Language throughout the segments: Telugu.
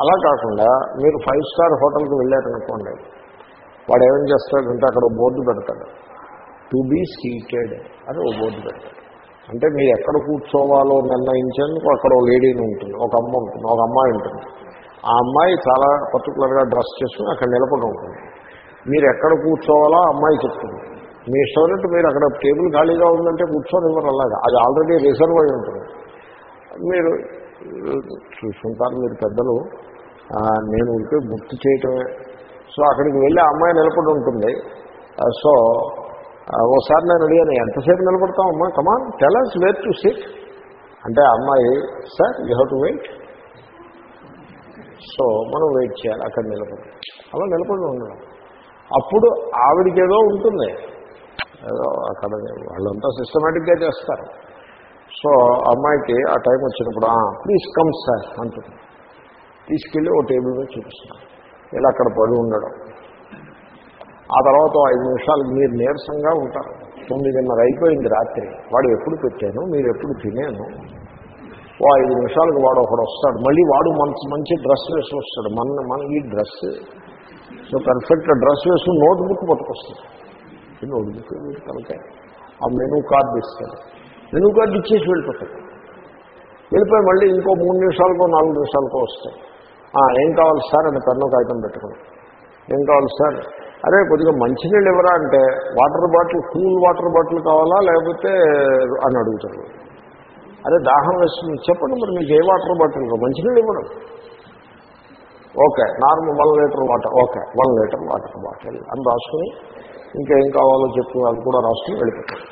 అలా కాకుండా మీరు ఫైవ్ స్టార్ హోటల్కి వెళ్ళారనుకోండి వాడు ఏమేం చేస్తాడంటే అక్కడ బోర్డు పెడతాడు. టు బీ సీటెడ్ అని ఓ బోర్డు పెడతాడు. అంటే మీరు ఎక్కడ కూర్చోవాలో నిర్ణయించేందుకు అక్కడ ఓ లేడీని ఉంటుంది ఒక అమ్మ ఉంటుంది ఒక అమ్మాయి ఉంటుంది. ఆ అమ్మాయి చాలా పర్టికులర్గా డ్రెస్ చేసుకుని అక్కడ నిలబడి ఉంటుంది. మీరు ఎక్కడ కూర్చోవాలో ఆ అమ్మాయి చెప్తుంది. మీ ఇష్టమైనట్టు మీరు అక్కడ టేబుల్ ఖాళీగా ఉందంటే కూర్చొని ఇవ్వరు అలాగా. అది ఆల్రెడీ రిజర్వ్ అయి ఉంటుంది. మీరు చూసుకుంటారు మీరు పెద్దలు. నేను ఉంటే గుర్తు చేయటమే. సో అక్కడికి వెళ్ళి ఆ అమ్మాయి నిలబడి ఉంటుంది. సో ఓసారి నేను అడిగాను ఎంతసేపు నిలబడతాం అమ్మా? Come on tell us where to sit అంటే ఆ అమ్మాయి sir you have to wait so మనం వెయిట్ చేయాలి అక్కడ నిలబడి. అలా నిలబడి ఉండడం. అప్పుడు ఆవిడికి ఏదో ఉంటుంది. ఏదో అక్కడ వాళ్ళంతా సిస్టమేటిక్గా చేస్తారు. సో ఆ అమ్మాయికి ఆ టైం వచ్చినప్పుడు ప్లీజ్ కమ్ సార్ అంటుంది. తీసుకెళ్ళి ఓ టేబుల్ మీద చూపిస్తాను ఇలా అక్కడ పడి ఉండడం. ఆ తర్వాత ఐదు నిమిషాలు మీరు నీరసంగా ఉంటారు. తొమ్మిదిన్నర అయిపోయింది రాత్రి. వాడు ఎప్పుడు పెట్టాను? మీరు ఎప్పుడు తినేను? ఓ ఐదు నిమిషాలకు వాడు ఒకడు వస్తాడు. మళ్ళీ వాడు మంచి మంచి డ్రెస్ వేసి వస్తాడు. మన మన ఈ డ్రెస్. సో పర్ఫెక్ట్ డ్రెస్ వేసుకుని నోట్బుక్ పట్టుకొస్తాడు. నోట్బుక్ బుక్ తలకాయ. ఆ మెనూ కార్డు ఇస్తాడు. మెనూ కార్డు ఇచ్చేసి వెళ్ళిపోతాడు వెళ్ళిపోయి మళ్ళీ ఇంకో మూడు నిమిషాలకో నాలుగు నిమిషాలకో వస్తాయి ఏం కావాలి సార్? అని పెన్ను కాగితం పెట్టుకుని ఏం కావాలి సార్? అరే కొద్దిగా మంచినీళ్ళు ఎవరా అంటే water bottle cool water bottle కావాలా లేకపోతే అని అడుగుతారు. అరే దాహం వేస్తుంది. చెప్పండి మరి మీకు ఏ వాటర్ బాటిల్ మంచినీళ్ళు ఇవ్వడం okay normal one litre water okay one litre water bottle. అని రాసుకుని ఇంకేం కావాలో చెప్పు అది కూడా రాసుకుని వెళ్ళిపోతాడు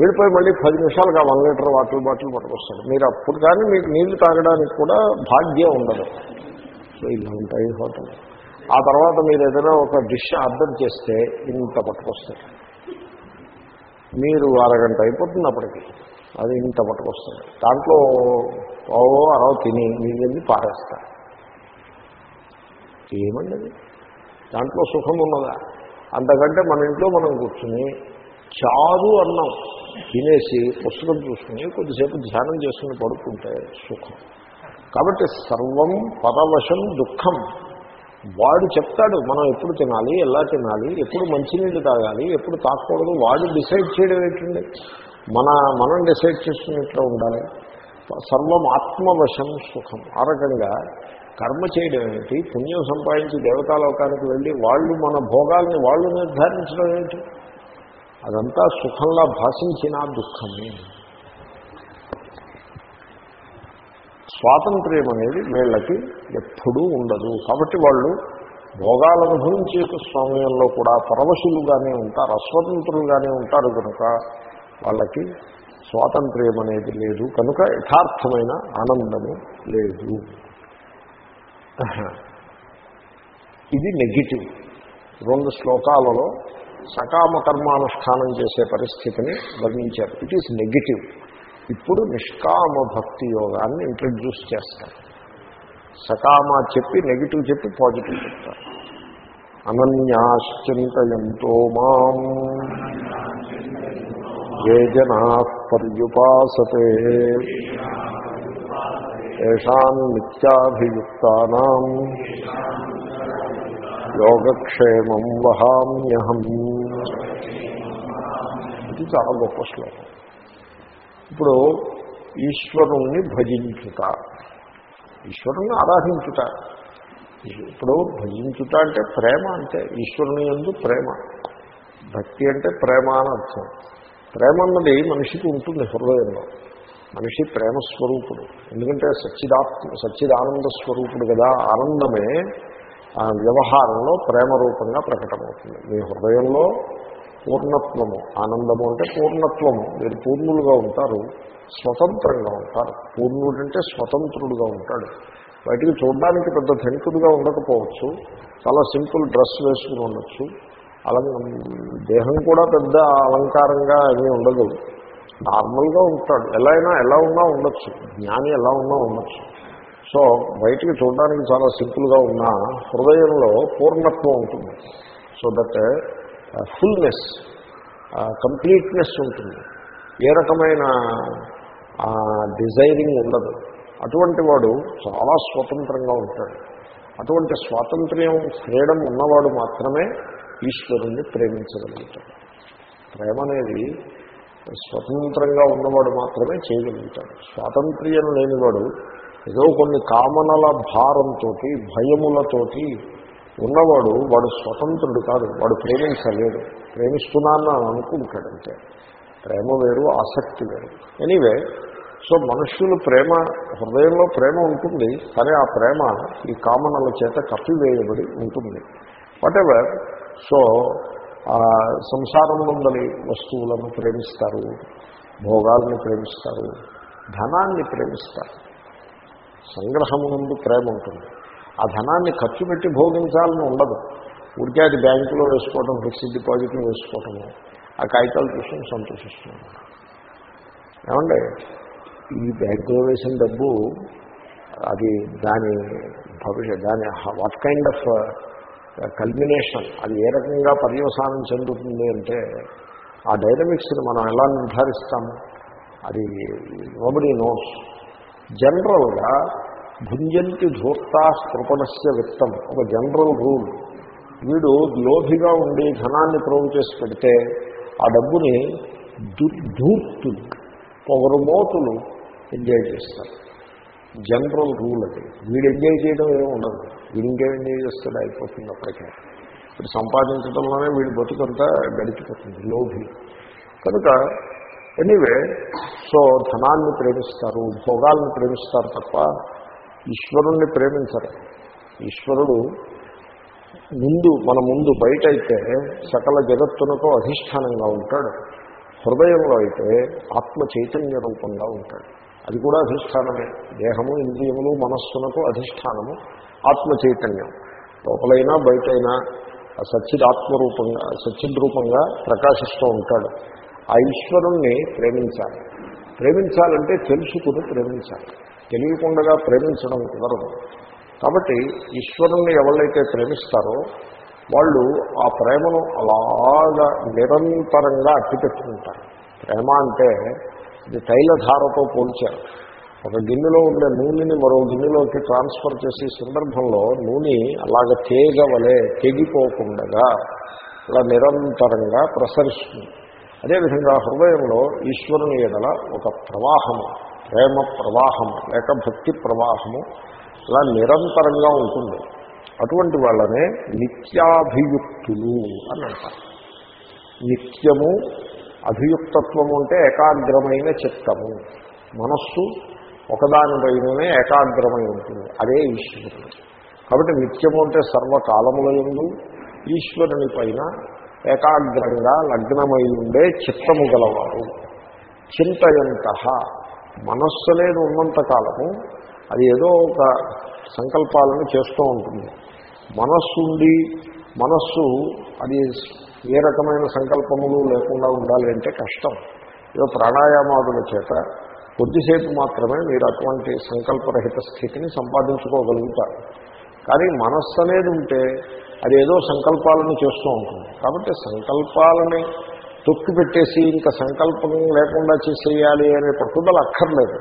వెళ్ళిపోయి మళ్ళీ పది నిమిషాలుగా వన్ లీటర్ వాటర్ బాటిల్ పట్టుకొస్తాడు. మీరు అప్పుడు కానీ మీకు నీళ్ళు తాగడానికి కూడా భాగ్యం ఉండదు. సో ఇలా ఉంటాయి హోటల్ ఆ తర్వాత మీరు ఏదైనా ఒక డిష్ ఆర్డర్ చేస్తే ఇంత పట్టుకొస్తారు మీరు అరగంట అయిపోతుంది అప్పటికి. అది ఇంత పట్టుకొస్తుంది దాంట్లో ఓ అరవ తిని మీరు వెళ్ళి పారేస్తారు. ఏమండి దాంట్లో సుఖం ఉన్నదా? అంతకంటే మన ఇంట్లో మనం కూర్చుని చారు అన్నం తినేసి పుస్తకం చూసుకుని కొద్దిసేపు ధ్యానం చేసుకుని పడుకుంటే సుఖం. కాబట్టి సర్వం పరవశం దుఃఖం. వాడు చెప్తాడు మనం ఎప్పుడు తినాలి ఎలా తినాలి ఎప్పుడు మంచినీళ్ళు తాగాలి ఎప్పుడు తాగకూడదు వాడు డిసైడ్ చేయడం ఏంటండి? మన మనం డిసైడ్ చేసుకున్నట్లు ఉండాలి? సర్వం ఆత్మవశం సుఖం. ఆ రకంగా కర్మ చేయడం ఏంటి? పుణ్యం సంపాదించి దేవతాలోకానికి వెళ్ళి వాళ్ళు మన భోగాల్ని వాళ్ళు నిర్ధారించడం ఏంటి? అదంతా సుఖంలా భాషించిన దుఃఖమే. స్వాతంత్ర్యం అనేది వీళ్ళకి ఎప్పుడూ ఉండదు. కాబట్టి వాళ్ళు భోగాలు అనుభవించే సమయంలో కూడా పరవశులుగానే ఉంటారు అస్వతంత్రులుగానే ఉంటారు కనుక వాళ్ళకి స్వాతంత్ర్యం అనేది లేదు. కనుక యథార్థమైన ఆనందము లేదు. ఇది నెగిటివ్ రెండు శ్లోకాలలో సకామ కర్మానుష్ఠానం చేసే పరిస్థితిని వర్ణించారు. ఇట్ ఈస్ నెగిటివ్ ఇప్పుడు నిష్కామ భక్తి యోగాన్ని ఇంట్రడ్యూస్ చేస్తారు. సకామ చెప్పి నెగిటివ్ చెప్పి పాజిటివ్ చెప్తారు. అనన్యాశ్చింతయంతో మాం. ఏ జనా పర్యుపాసతే. ఏషాం నిత్యాభియుక్తానాం. యోగక్షేమం వహామ్యహం. ఇది చాలా గొప్ప శ్లోకం. ఇప్పుడు ఈశ్వరుణ్ణి భజించుట. ఈశ్వరుణ్ణి ఆరాధించుట. ఇప్పుడు భజించుట అంటే ప్రేమ అంటే ఈశ్వరుని ఎందు ప్రేమ. భక్తి అంటే ప్రేమ అని అర్థం. ప్రేమ అన్నది మనిషికి ఉంటుంది హృదయంలో. మనిషి ప్రేమ స్వరూపుడు. ఎందుకంటే సచ్చిదాత్మ సచ్చిదానంద స్వరూపుడు కదా. ఆనందమే ఆ వ్యవహారంలో ప్రేమ రూపంగా ప్రకటమవుతుంది. మీ హృదయంలో పూర్ణత్వము. ఆనందము అంటే పూర్ణత్వము. మీరు పూర్ణులుగా ఉంటారు స్వతంత్రంగా ఉంటారు. పూర్ణుడు అంటే స్వతంత్రుడుగా ఉంటాడు. బయటికి చూడడానికి పెద్ద ధనికుడుగా ఉండకపోవచ్చు. చాలా సింపుల్ డ్రెస్ వేసుకుని ఉండొచ్చు. అలం దేహం కూడా పెద్ద అలంకారంగా ఏమీ ఉండదు. నార్మల్గా ఉంటాడు. ఎలా అయినా ఎలా ఉన్నా ఉండొచ్చు. జ్ఞాని ఎలా ఉన్నా ఉండొచ్చు. సో బయటికి చూడడానికి చాలా సింపుల్గా ఉన్నా హృదయంలో పూర్ణత్వం ఉంటుంది. సో దట్ ఫుల్నెస్ కంప్లీట్నెస్ ఉంటుంది. ఏ రకమైన డిజైరింగ్ ఉండదు. అటువంటి వాడు చాలా స్వతంత్రంగా ఉంటాడు. అటువంటి స్వాతంత్ర్యం ఫ్రీడమ్ ఉన్నవాడు మాత్రమే ఈశ్వరుణ్ణి ప్రేమించగలుగుతాడు. ప్రేమ అనేది స్వతంత్రంగా ఉన్నవాడు మాత్రమే చేయగలుగుతాడు. స్వాతంత్ర్యం లేనివాడు ఏదో కొన్ని కామనల భారంతో భయములతోటి ఉన్నవాడు వాడు స్వతంత్రుడు కాదు వాడు ప్రేమించలేడు ప్రేమిస్తున్నాను అని అనుకుంటాడు ప్రేమ వేరు ఆసక్తి వేరు. ఎనీవే సో మనుష్యులు ప్రేమ హృదయంలో ప్రేమ ఉంటుంది కానీ ఆ ప్రేమ ఈ కామనల చేత కప్పివేయబడి ఉంటుంది. వాటెవర్ సో ఆ సంసారం వస్తువులను ప్రేమిస్తారు భోగాలను ప్రేమిస్తారు ధనాన్ని ప్రేమిస్తారు. సంగ్రహము ప్రేమ ఉంటుంది. ఆ ధనాన్ని ఖర్చు పెట్టి భోగించాలని ఉండదు. ఊరికే అది బ్యాంకులో వేసుకోవడం ఫిక్స్డ్ డిపాజిట్లో వేసుకోవటము ఆ కాగితాలు చూసుకుని సంతోషిస్తుంది. ఏమండి? ఈ బ్యాంకులో వేసిన డబ్బు అది దాని భవిష్యత్ దాని వాట్ కైండ్ ఆఫ్ కల్మినేషన్ అది ఏ రకంగా పర్యవసానం చెందుతుంది అంటే ఆ డైనమిక్స్ని మనం ఎలా నిర్ధారిస్తాము? అది నోబడి నోస్ జనరల్గా భుంజంతి ధూర్తా కృపణస్య విత్తం ఒక జనరల్ రూల్. వీడు లోభిగా ఉండి ధనాన్ని ప్రోగు చేసి పెడితే ఆ డబ్బుని ధూర్తులు పొగరుమోతులు ఎంజాయ్ చేస్తారు. జనరల్ రూల్ అది. వీడు ఎంజాయ్ చేయడం ఏమి ఉండదు. వీడు ఇంకేం ఎంజాయ్ చేస్తాడు? అయిపోతుంది అప్పటికే. ఇప్పుడు సంపాదించడంలోనే వీడి బతుకంతా గడిచిపోతుంది లోభి. కనుక ఎనీవే సో ధనాన్ని ప్రేమిస్తారు భోగాల్ని ప్రేమిస్తారు తప్ప ఈశ్వరుణ్ణి ప్రేమించరు. ఈశ్వరుడు ముందు మన ముందు బయట అయితే సకల జగత్తునకు అధిష్టానంగా ఉంటాడు. హృదయంలో అయితే ఆత్మ చైతన్య రూపంగా ఉంటాడు. అది కూడా అధిష్టానమే. దేహము ఇంద్రియములు మనస్సునకు అధిష్టానము ఆత్మ చైతన్యం. లోపలైనా బయటైనా సచ్చిదాత్మరూపంగా సచ్చిద్రూపంగా ప్రకాశిస్తూ ఉంటాడు. ఆ ఈశ్వరుణ్ణి ప్రేమించాలి. ప్రేమించాలంటే తెలుసుకుని ప్రేమించాలి. తెలియకుండా ప్రేమించడం కుదరదు. కాబట్టి ఈశ్వరుణ్ణి ఎవళ్ళైతే ప్రేమిస్తారో వాళ్ళు ఆ ప్రేమను అలాగా నిరంతరంగా అట్టిపెట్టుకుంటారు. ప్రేమ అంటే ఇది తైలధారతో పోల్చారు ఒక గిన్నెలో ఉండే నూనెని మరో గిన్నెలోకి ట్రాన్స్ఫర్ చేసే సందర్భంలో నూనె అలాగ తేగవలే తెగిపోకుండా అలా నిరంతరంగా ప్రసరిస్తుంది. అదేవిధంగా హృదయంలో ఈశ్వరుని ఎడల ఒక ప్రవాహము ప్రేమ ప్రవాహము లేక భక్తి ప్రవాహము అలా నిరంతరంగా ఉంటుంది. అటువంటి వాళ్ళనే నిత్యాభియుక్తులు అని అంటారు. నిత్యము అభియుక్తత్వము అంటే ఏకాగ్రమైన చిత్తము. మనస్సు ఒకదానిపైననే ఏకాగ్రమై ఉంటుంది. అదే ఈశ్వరుడు. కాబట్టి నిత్యము అంటే సర్వకాలముల ఎందు ఈశ్వరుని పైన ఏకాగ్రంగా లగ్నమై ఉండే చిత్తము గలవారు చింతయంత మనస్సు అనేది ఉన్నంత కాలము అది ఏదో ఒక సంకల్పాలను చేస్తూ ఉంటుంది. మనస్సు ఉండి మనస్సు అది ఏ రకమైన సంకల్పములు లేకుండా ఉండాలి అంటే కష్టం. ఏదో ప్రాణాయామాదుల చేత కొద్దిసేపు మాత్రమే మీరు అటువంటి సంకల్పరహిత స్థితిని సంపాదించుకోగలుగుతారు. కానీ మనస్సు అనేది ఉంటే అది ఏదో సంకల్పాలను చేస్తూ ఉంటుంది. కాబట్టి సంకల్పాలని తొక్కి పెట్టేసి ఇంకా సంకల్పం లేకుండా చేసేయాలి అనే పట్టుదల అక్కర్లేదు.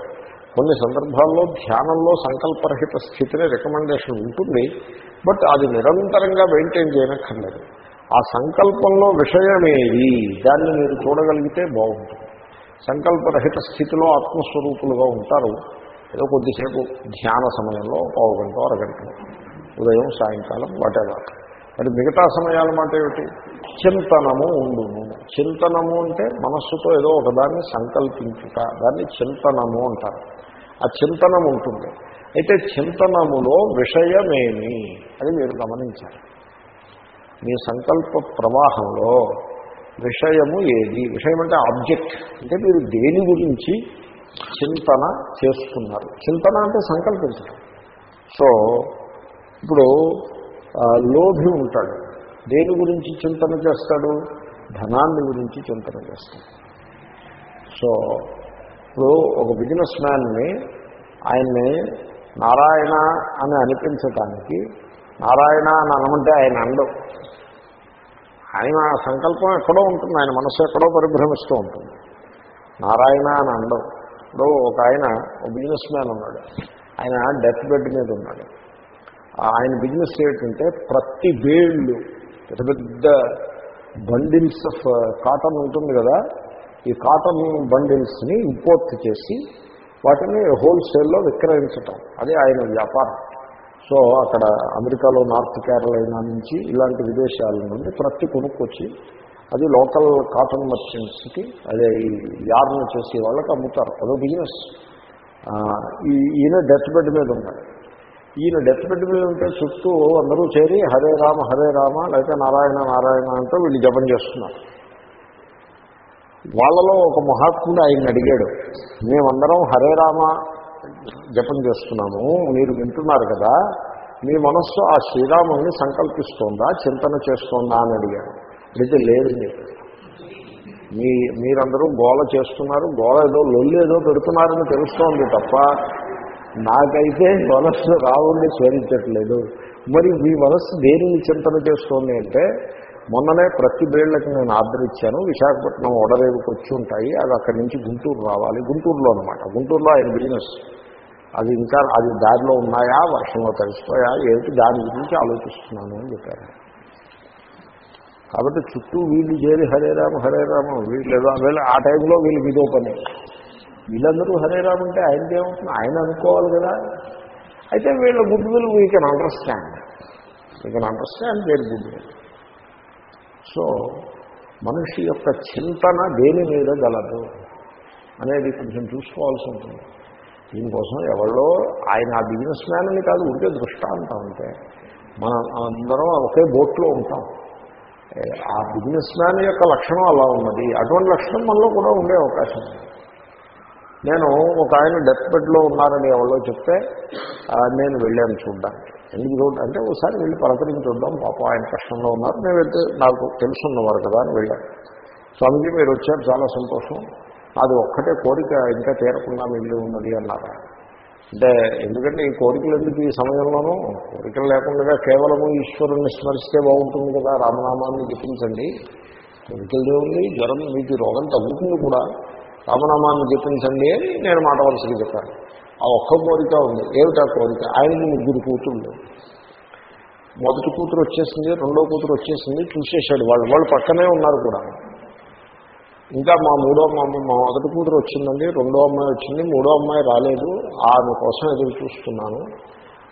కొన్ని సందర్భాల్లో ధ్యానంలో సంకల్పరహిత స్థితిని రికమెండేషన్ ఉంటుంది బట్ అది నిరంతరంగా మెయింటైన్ చేయనక్కర్లేదు. ఆ సంకల్పంలో విషయమేది దాన్ని మీరు చూడగలిగితే బాగుంటుంది. సంకల్పరహిత స్థితిలో ఆత్మస్వరూపులుగా ఉంటారు. ఏదో కొద్దిసేపు ధ్యాన సమయంలో పావు గంట అరగంట ఉదయం సాయంకాలం వాటెవర్ మరి మిగతా సమయాల మాట ఏమిటి? చింతనము ఉండును. చింతనము అంటే మనస్సుతో ఏదో ఒకదాన్ని సంకల్పించుట. దాన్ని చింతనము అంటారు. ఆ చింతనం ఉంటుంది. అయితే చింతనములో విషయమేమి అది మీరు గమనించాలి. మీ సంకల్ప ప్రవాహంలో విషయము ఏది? విషయం అంటే ఆబ్జెక్ట్. అంటే మీరు దేని గురించి చింతన చేస్తున్నారు? చింతన అంటే సంకల్పించడం. సో ఇప్పుడు లోభి ఉంటాడు. దేని గురించి చింతన చేస్తాడు? ధనాన్ని గురించి చింతన చేస్తాడు. సో ఇప్పుడు ఒక బిజినెస్ మ్యాన్ని ఆయన్ని నారాయణ అని అనిపించటానికి నారాయణ అని అనమంటే ఆయన అండవు ఆయన సంకల్పం ఎక్కడో ఉంటుంది ఆయన మనసు ఎక్కడో పరిభ్రమిస్తూ ఉంటుంది. నారాయణ అని అండవు ఇప్పుడు ఒక ఆయన ఒక బిజినెస్ మ్యాన్ ఉన్నాడు. ఆయన డెత్ బెడ్ మీద ఉన్నాడు. ఆయన బిజినెస్ ఏంటంటే ప్రతి వేళ్ళు పెద్ద పెద్ద బండిల్స్ ఆఫ్ కాటన్ ఉంటుంది కదా ఈ కాటన్ బండిల్స్ని ఇంపోర్ట్ చేసి వాటిని హోల్సేల్లో విక్రయించటం. అదే ఆయన వ్యాపారం. సో అక్కడ అమెరికాలో నార్త్ కేరళైనా నుంచి ఇలాంటి విదేశాల నుండి ప్రతి కొనుక్కొచ్చి అది లోకల్ కాటన్ మర్చెంట్స్కి అదే ఈ యార్న్ చేసే వాళ్ళకి అమ్ముతారు. అదో బిజినెస్ ఈయన డెత్ బెడ్ మీద ఉన్నాడు. ఈయన డెత్ బెడ్ మీద ఉంటే చుట్టూ అందరూ చేరి హరే రామ హరే రామ లేకపోతే నారాయణ నారాయణ అంటూ వీళ్ళు జపం చేస్తున్నారు. వాళ్ళలో ఒక మహాత్ముడు ఆయన అడిగాడు మేమందరం హరే రామ జపం చేస్తున్నాము మీరు వింటున్నారు కదా మీ మనస్సు ఆ శ్రీరాముని సంకల్పిస్తోందా చింతన చేస్తోందా? అని అడిగాడు. అడిగితే లేదు మీ మీరందరూ గోల చేస్తున్నారు గోల ఏదో లొల్లు ఏదో పెడుతున్నారని తెలుస్తోంది తప్ప నాకైతే మనస్సు రావుణ్ణి స్మరించట్లేదు మరి మీ మనస్సు దేనిని చింతన చేస్తోంది అంటే మొన్ననే ప్రతి బేళ్ళకు నేను ఆర్డర్ ఇచ్చాను విశాఖపట్నం ఓడరేవుకి వచ్చి ఉంటాయి అది అక్కడి నుంచి గుంటూరు రావాలి గుంటూరులో అనమాట గుంటూరులో ఆయన బిజినెస్. అది ఇంకా అది దారిలో ఉన్నాయా వర్షంలో తడిసిపోయా ఏమిటి దాని గురించి ఆలోచిస్తున్నాను అని చెప్పారు. కాబట్టి చుట్టూ వీళ్ళు చేరి హరే రామ హరే రామ వీళ్ళు ఏదో వీళ్ళు ఆ టైంలో వీళ్ళకి ఇదో పని. వీళ్ళందరూ హరేరామ్ అంటే ఆయన ఏమవుతుంది ఆయన అనుకోవాలి కదా. అయితే వీళ్ళ good will we can understand we can understand their good will so మనిషి యొక్క చింతన దేని మీద గలదు అనేది కొంచెం చూసుకోవాల్సి ఉంటుంది. దీనికోసం ఎవరో ఆయన ఆ బిజినెస్ మ్యాన్ అని కాదు ఉంటే దృష్టాంతం అంటే మనం అందరం ఒకే బోట్లో ఉంటాం. ఆ బిజినెస్ మ్యాన్ యొక్క లక్షణం అలా ఉన్నది. అటువంటి లక్షణం మనలో కూడా ఉండే అవకాశం ఉంది. నేను ఒక ఆయన డెత్ బెడ్లో ఉన్నారని ఎవరో చెప్తే నేను వెళ్ళాను చూడ్డానికి. ఎందుకు చూడ అంటే ఒకసారి వెళ్ళి పలకరించి చూద్దాం పాప ఆయన కష్టంలో ఉన్నారు. నేను వెళ్తే నాకు తెలుసున్నవారు కదా అని వెళ్ళాను. స్వామిజీ మీరు వచ్చారు చాలా సంతోషం. అది ఒక్కటే కోరిక ఇంకా తీరకుండా మిగిలి ఉన్నది అన్నారు. అంటే ఎందుకంటే ఈ కోరికలు ఎందుకు ఈ సమయంలోనూ? కోరికలు లేకుండా కేవలము ఈశ్వరుణ్ణి స్మరిస్తే బాగుంటుంది కదా రామనామాన్ని జపించండి కోరికలు ఉంది జ్వరం మీకు రోగం తగ్గుతుంది కూడా. రామనామాన్ని జపించండి అని నేను మాట వరుసగా చెప్పాను. ఆ ఒక్క కోరిక ఉంది. ఏమిటా కోరిక? ఆయనకి ముగ్గురు కూతుళ్ళు. మొదటి కూతురు వచ్చేసింది రెండో కూతురు వచ్చేసింది చూసేశాడు వాళ్ళు. వాళ్ళు పక్కనే ఉన్నారు కూడా. ఇంకా మా మూడో అమ్మాయి మా మొదటి కూతురు వచ్చిందండి రెండో అమ్మాయి వచ్చింది మూడో అమ్మాయి రాలేదు. ఆమె కోసం ఎదురు చూస్తున్నాను.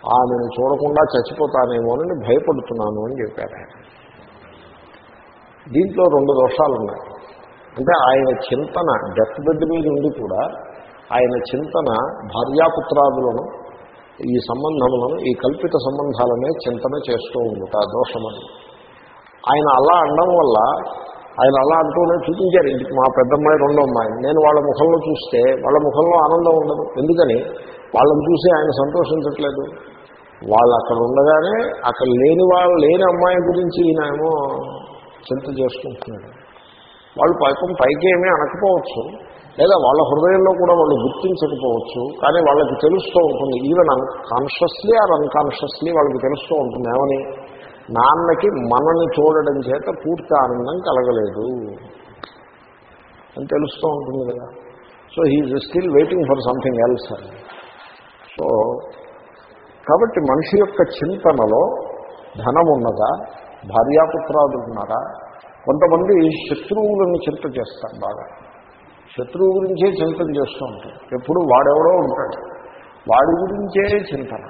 ఆమెను చూడకుండా చచ్చిపోతానేమోనని భయపడుతున్నాను అని చెప్పారు. దీంట్లో రెండు దోషాలు ఉన్నాయి అంటే ఆయన చింతన డెత్ బెడ్ మీద ఉండి కూడా ఆయన చింతన భార్యాపుత్రాదులను ఈ సంబంధములను ఈ కల్పిత సంబంధాలనే చింతన చేస్తూ ఉండుట దోషమని ఆయన అలా అనడం వల్ల ఆయన అలా అంటూనే చూపించారు ఇంటికి మా పెద్దమ్మాయి రెండో అమ్మాయి నేను వాళ్ళ ముఖంలో చూస్తే వాళ్ళ ముఖంలో ఆనందం ఉండదు. ఎందుకని? వాళ్ళని చూసి ఆయన సంతోషించట్లేదు. వాళ్ళు అక్కడ ఉండగానే అక్కడ లేని వాళ్ళు లేని అమ్మాయి గురించి ఈయనేమో చింత చేసుకుంటున్నాడు వాళ్ళు పాపం పైకి ఏమీ అనకపోవచ్చు. లేదా వాళ్ళ హృదయంలో కూడా వాళ్ళు గుర్తించకపోవచ్చు. కానీ వాళ్ళకి తెలుస్తూ ఉంటుంది. Even unconsciously or unconsciously వాళ్ళకి తెలుస్తూ ఉంటుంది. ఏమని? నాన్నకి మనని చూడడం చేత పూర్తి ఆనందం కలగలేదు. అని తెలుస్తూ ఉంటుంది కదా. So he's still waiting for something else అని సో కాబట్టి మనిషి యొక్క చింతనలో ధనం ఉన్నదా? భార్యాపుత్రాదులు ఉన్నారా? కొంతమంది శత్రువులను చింత చేస్తారు బాగా. శత్రువు గురించే చింతన చేస్తూ ఉంటారు. ఎప్పుడు వాడెవడో ఉంటాడు. వాడి గురించే చింతన.